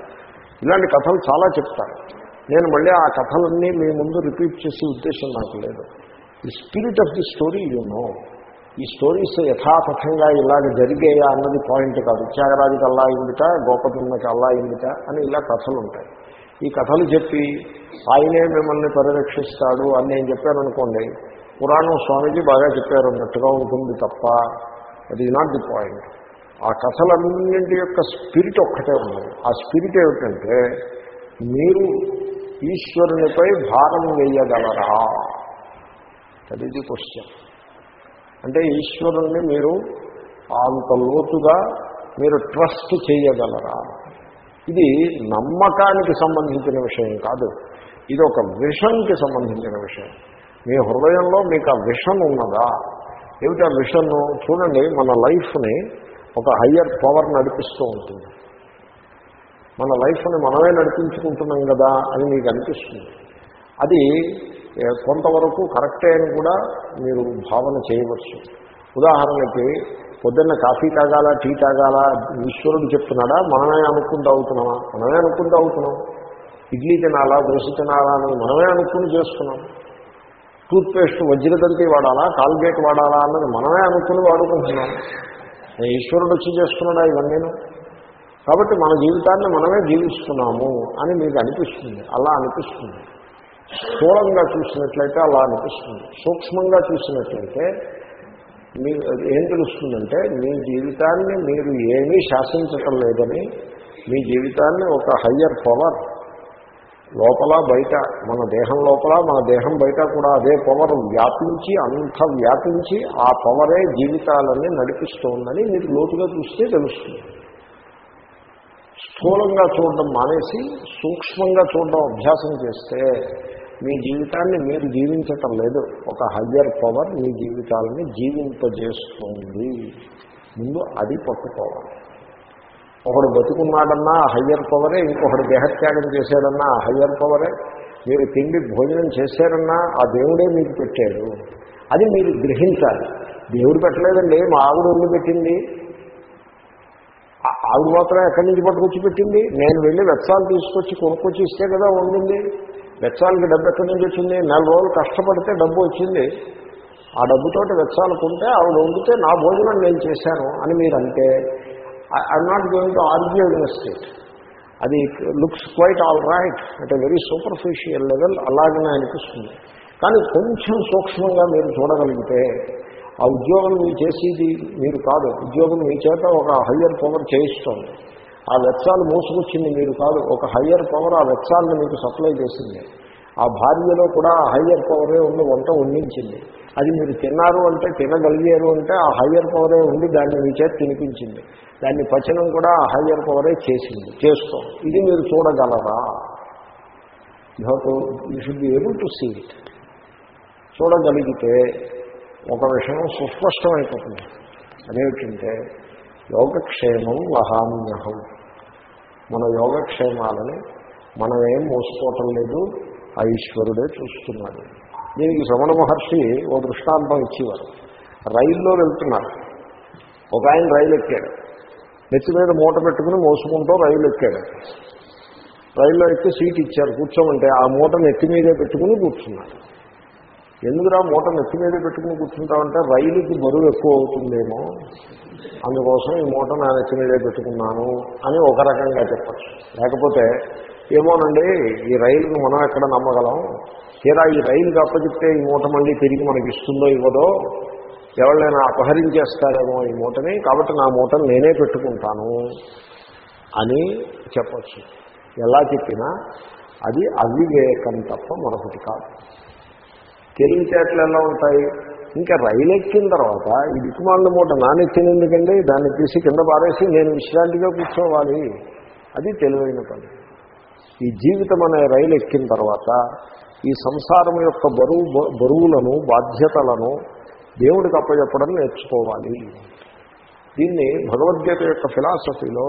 ఇలాంటి కథలు చాలా చెప్తారు. నేను మళ్ళీ ఆ కథలన్నీ మీ ముందు రిపీట్ చేసే ఉద్దేశం నాకు లేదు. The spirit of the story you know. ఈ స్టోరీస్ యథాతథంగా ఇలాగ జరిగాయా అన్నది పాయింట్ కాదు. త్యాగరాజుకి అల్లా అయిందిట గోపతిన్నకి అల్లా అయిందిట అని ఇలా కథలు ఉంటాయి ఈ కథలు చెప్పి ఆయనే మిమ్మల్ని పరిరక్షిస్తాడు అని నేను చెప్పాను అనుకోండి పురాణం స్వామీజీ బాగా చెప్పారు అన్నట్టుగా ఉంటుంది తప్ప అది నాట్ ది పాయింట్ ఆ కథలన్నింటి యొక్క స్పిరిట్ ఒక్కటే ఉన్నది. ఆ స్పిరిట్ ఏమిటంటే మీరు ఈశ్వరునిపై భారం వేయగలరా? అది క్వశ్చన్ అంటే ఈశ్వరుణ్ణి మీరు అంత లోతుగా మీరు ట్రస్ట్ చేయగలరా? ఇది నమ్మకానికి సంబంధించిన విషయం కాదు. ఇది ఒక విషన్కి సంబంధించిన విషయం. మీ హృదయంలో మీకు ఆ విషన్ ఉన్నదా? ఏమిటి ఆ విషన్ చూడండి మన లైఫ్ని ఒక హయ్యర్ పవర్ నడిపిస్తూ ఉంటుంది. మన లైఫ్ని మనమే నడిపించుకుంటున్నాం కదా అని మీకు అనిపిస్తుంది. అది కొంతవరకు కరెక్టే అని కూడా మీరు భావన చేయవచ్చు. ఉదాహరణకి పొద్దున్న కాఫీ తాగాల టీ తాగాల ఈశ్వరుడు చెప్తున్నాడా మనమే అనుకుంటూ అవుతున్నామా? మనమే అనుకుంటూ అవుతున్నాం. ఇడ్లీ తినాలా దోశ తినాలా అని మనమే అనుకుని చేస్తున్నాం. టూత్పేస్ట్ వజ్రదంతి వాడాలా కాల్గేట్ వాడాలా అన్నది మనమే అనుకుని వాడుకుంటున్నాం. ఈశ్వరుడు వచ్చి చేస్తున్నాడా ఇవన్నీ కాబట్టి మన జీవితాన్ని మనమే జీవిస్తున్నాము అని మీకు అనిపిస్తుంది. అలా అనిపిస్తుంది. స్థూలంగా చూసినట్లయితే అలా అనిపిస్తుంది. సూక్ష్మంగా చూసినట్లయితే మీ ఏం తెలుస్తుందంటే మీ జీవితాన్ని మీరు ఏమీ శాసించటం లేదని మీ జీవితాన్ని ఒక హయ్యర్ పవర్ లోపల బయట మన దేహం లోపల మన దేహం బయట కూడా అదే పవర్ వ్యాపించి అంత వ్యాపించి ఆ పవరే జీవితాలన్నీ నడిపిస్తోందని మీరు లోతుగా చూస్తే తెలుస్తుంది. స్థూలంగా చూడడం మానేసి సూక్ష్మంగా చూడడం అభ్యాసం చేస్తే మీ జీవితాన్ని మీరు జీవించటం లేదు. ఒక హయ్యర్ పవర్ మీ జీవితాలని జీవింపజేస్తుంది. ముందు అది పట్టుకోవాలి. ఒకడు బతుకున్నాడన్నా హయ్యర్ పవరే ఇంకొకడు దేహత్యాగం చేశాడన్నా ఆ హయ్యర్ పవరే. మీరు తిండి భోజనం చేశారన్నా ఆ దేవుడే మీకు పెట్టాడు. అది మీరు గ్రహించాలి. దేవుడు పెట్టలేదండి మా ఆవిడ ఒళ్ళు పెట్టింది. ఆ- ఆవిడ మాత్రం ఎక్కడి నుంచి పట్టుకొచ్చి పెట్టింది? నేను వెళ్ళి వెచ్చాలు తీసుకొచ్చి కొనుక్కొచ్చి ఇస్తే కదా ఉండింది వెచ్చాలకి డబ్బు ఎక్కడి నుంచి వచ్చింది? నెల రోజులు కష్టపడితే డబ్బు వచ్చింది. ఆ డబ్బుతోటి వెచ్చాలకుంటే ఆవిడ వండితే నా భోజనం నేను చేశాను అని మీరు అంటే I'm not going to argue against అది looks quite all right at a very superficial level అలాగనే అనిపిస్తుంది. కానీ కొంచెం సూక్ష్మంగా మీరు చూడగలిగితే ఆ ఉద్యోగం మీరు చేసేది మీరు కాదు. ఉద్యోగం మీ చేత ఒక హయ్యర్ పవర్ చేయిస్తోంది. ఆ వెచ్చాలు మోసుకొచ్చింది మీరు కాదు. ఒక హయ్యర్ పవర్ ఆ వెచ్చాలను మీకు సప్లై చేసింది. ఆ భార్యలో కూడా ఆ హయ్యర్ పవరే ఉండి వంట వండించింది. అది మీరు తిన్నారు అంటే తినగలిగారు అంటే ఆ హయ్యర్ పవరే ఉండి దాన్ని మీ చేతి తినిపించింది. దాన్ని పచనం కూడా ఆ హయ్యర్ పవరే చేసింది. చేస్తాం. ఇది మీరు చూడగలరా? You should be able to see it చూడగలిగితే ఒక విషయం సుస్పష్టమైపోతుంది. అదేమిటంటే యోగక్షేమం వహామ్యహం. మన యోగక్షేమాలని మనం ఏం మోసుకోవటం లేదు ఆ ఈశ్వరుడే చూస్తున్నాడు. దీనికి శ్రవణ మహర్షి ఓ దృష్టాంతం ఇచ్చేవారు. రైల్లో వెళ్తున్నారు. ఒక ఆయన రైలు ఎక్కాడు. నెత్తి మీద మూట పెట్టుకుని మోసుకుంటూ రైలు ఎక్కాడు. రైల్లో ఎక్కి సీట్ ఇచ్చారు కూర్చోమంటే ఆ మూట నెత్తి మీదే పెట్టుకుని కూర్చున్నాడు ఎందుకురా మూట నెత్తి మీదే పెట్టుకుని కూర్చుంటామంటే రైలుకి బరువు ఎక్కువ అవుతుందేమో? అందుకోసం ఈ మూట నా చిన్నదే పెట్టుకున్నాను అని ఒక రకంగా చెప్పచ్చు. లేకపోతే ఏమోనండి ఈ రైలును మనం ఎక్కడ నమ్మగలం? తీరా ఈ రైలుకి అప్పచెప్తే ఈ మూట మళ్ళీ తిరిగి మనకి ఇస్తుందో ఇవ్వదో? ఎవరైనా అపహరించేస్తారేమో ఈ మూటని? కాబట్టి నా మూటను నేనే పెట్టుకుంటాను అని చెప్పచ్చు. ఎలా చెప్పినా అది అవివేకం తప్ప మరొకటి కాదు. తెలివితేటలు ఎలా ఉంటాయి? ఇంకా రైలు ఎక్కిన తర్వాత ఈ దిక్కుమాలిన మూట నానెక్కిన ఎందుకండి దాన్ని తీసి కింద పారేసి నేను విశ్రాంతిగా కూర్చోవాలి. అది తెలివైన పని. ఈ జీవితం అనే రైలు ఎక్కిన తర్వాత ఈ సంసారం యొక్క బరువు బరువులను బాధ్యతలను దేవుడికి అప్పచెప్పడం నేర్చుకోవాలి. దీన్ని భగవద్గీత యొక్క ఫిలాసఫీలో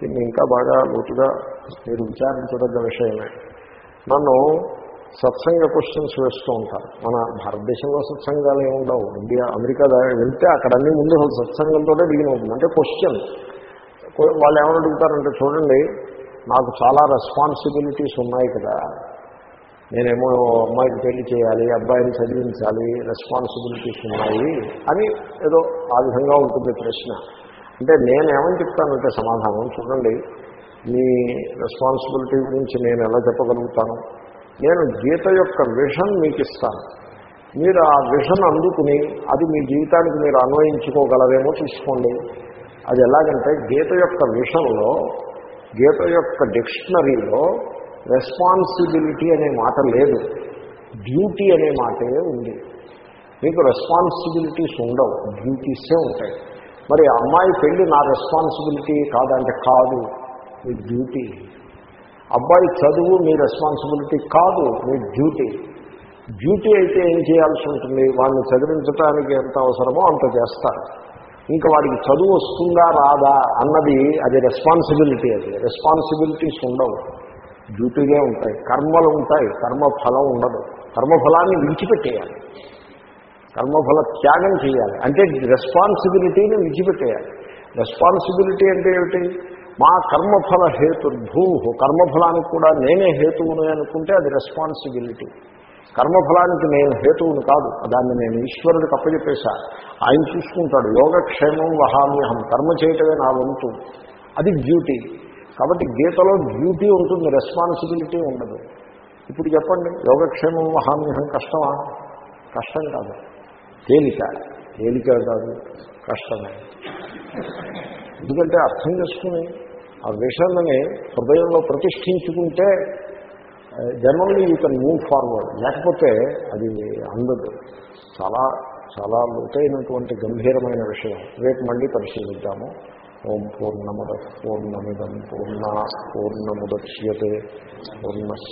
దీన్ని ఇంకా బాగా లోతుగా మీరు విచారించదగ్గ విషయమే. నన్ను సత్సంగ క్వశ్చన్స్ వేస్తూ ఉంటారు. మన భారతదేశంలో సత్సంగాలు ఏముండవు ఇండియా అమెరికా వెళ్తే అక్కడ అన్ని ముందు సత్సంగంతోనే బిగిన్ అవుతుంది. అంటే క్వశ్చన్ వాళ్ళు ఏమని అడుగుతారంటే చూడండి నాకు చాలా రెస్పాన్సిబిలిటీస్ ఉన్నాయి కదా. నేనేమో అమ్మాయికి పెళ్ళి చేయాలి అబ్బాయిని చదివించాలి రెస్పాన్సిబిలిటీస్ ఉన్నాయి అని ఏదో ఆ విధంగా ఉంటుంది ప్రశ్న. అంటే నేనేమని చెప్తానంటే సమాధానం చూడండి మీ రెస్పాన్సిబిలిటీ గురించి నేను ఎలా చెప్పగలుగుతాను? నేను గీత యొక్క విషన్ మీకు ఇస్తాను మీరు ఆ విషన్ అందుకుని అది మీ జీవితానికి మీరు అన్వయించుకోగలరేమో చూసుకోండి. అది ఎలాగంటే గీత యొక్క విషన్లో గీత యొక్క డిక్షనరీలో రెస్పాన్సిబిలిటీ అనే మాట లేదు. డ్యూటీ అనే మాటే ఉంది. మీకు రెస్పాన్సిబిలిటీస్ ఉండవు డ్యూటీసే ఉంటాయి. మరి అమ్మాయి పెళ్ళి నా రెస్పాన్సిబిలిటీ కాదంటే కాదు మీ డ్యూటీ. అబ్బాయి చదువు మీ రెస్పాన్సిబిలిటీ కాదు మీ డ్యూటీ డ్యూటీ అయితే ఏం చేయాల్సి ఉంటుంది? వాడిని చదివించడానికి ఎంత అవసరమో అంత చేస్తారు ఇంకా వాడికి చదువు వస్తుందా రాదా అన్నది అది రెస్పాన్సిబిలిటీ అది. రెస్పాన్సిబిలిటీస్ ఉండవు. డ్యూటీగా ఉంటాయి. కర్మలు ఉంటాయి. కర్మఫలం ఉండదు. కర్మఫలాన్ని విడిచిపెట్టేయాలి. కర్మఫల త్యాగం చేయాలి. అంటే రెస్పాన్సిబిలిటీని విడిచిపెట్టేయాలి. రెస్పాన్సిబిలిటీ అంటే ఏమిటి? మా కర్మఫల హేతుర్భూ కర్మఫలానికి కూడా నేనే హేతువును అనుకుంటే అది రెస్పాన్సిబిలిటీ కర్మఫలానికి నేను హేతువును కాదు. దాన్ని నేను ఈశ్వరుడికి అప్పచెప్పేశా. ఆయన చూసుకుంటాడు. యోగక్షేమం వహామ్యహం కర్మ చేయటమే నా వంతు. అది డ్యూటీ కాబట్టి గీతలో డ్యూటీ ఉంటుంది రెస్పాన్సిబిలిటీ ఉండదు. ఇప్పుడు చెప్పండి యోగక్షేమం వహామ్యహం కష్టమా? కష్టం కాదు. తేలిక. తేలిక కాదు. కష్టమే. ఎందుకంటే అర్థం చేసుకుని ఆ విషన్ని హృదయంలో ప్రతిష్ఠించుకుంటే generally you can move forward లేకపోతే అది అందదు. చాలా చాలా లోతైనటువంటి గంభీరమైన విషయం. రేపు మళ్ళీ పరిశీలిద్దాము. ఓం పూర్ణమద పూర్ణమిదం పూర్ణ పూర్ణముద్యతే పూర్ణస్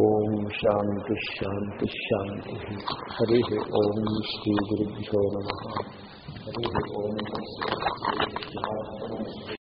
ఓం శాంతి శాంతి శాంతి. హరి ఓం శ్రీ గురుభ్యో నమ. हरि ओम्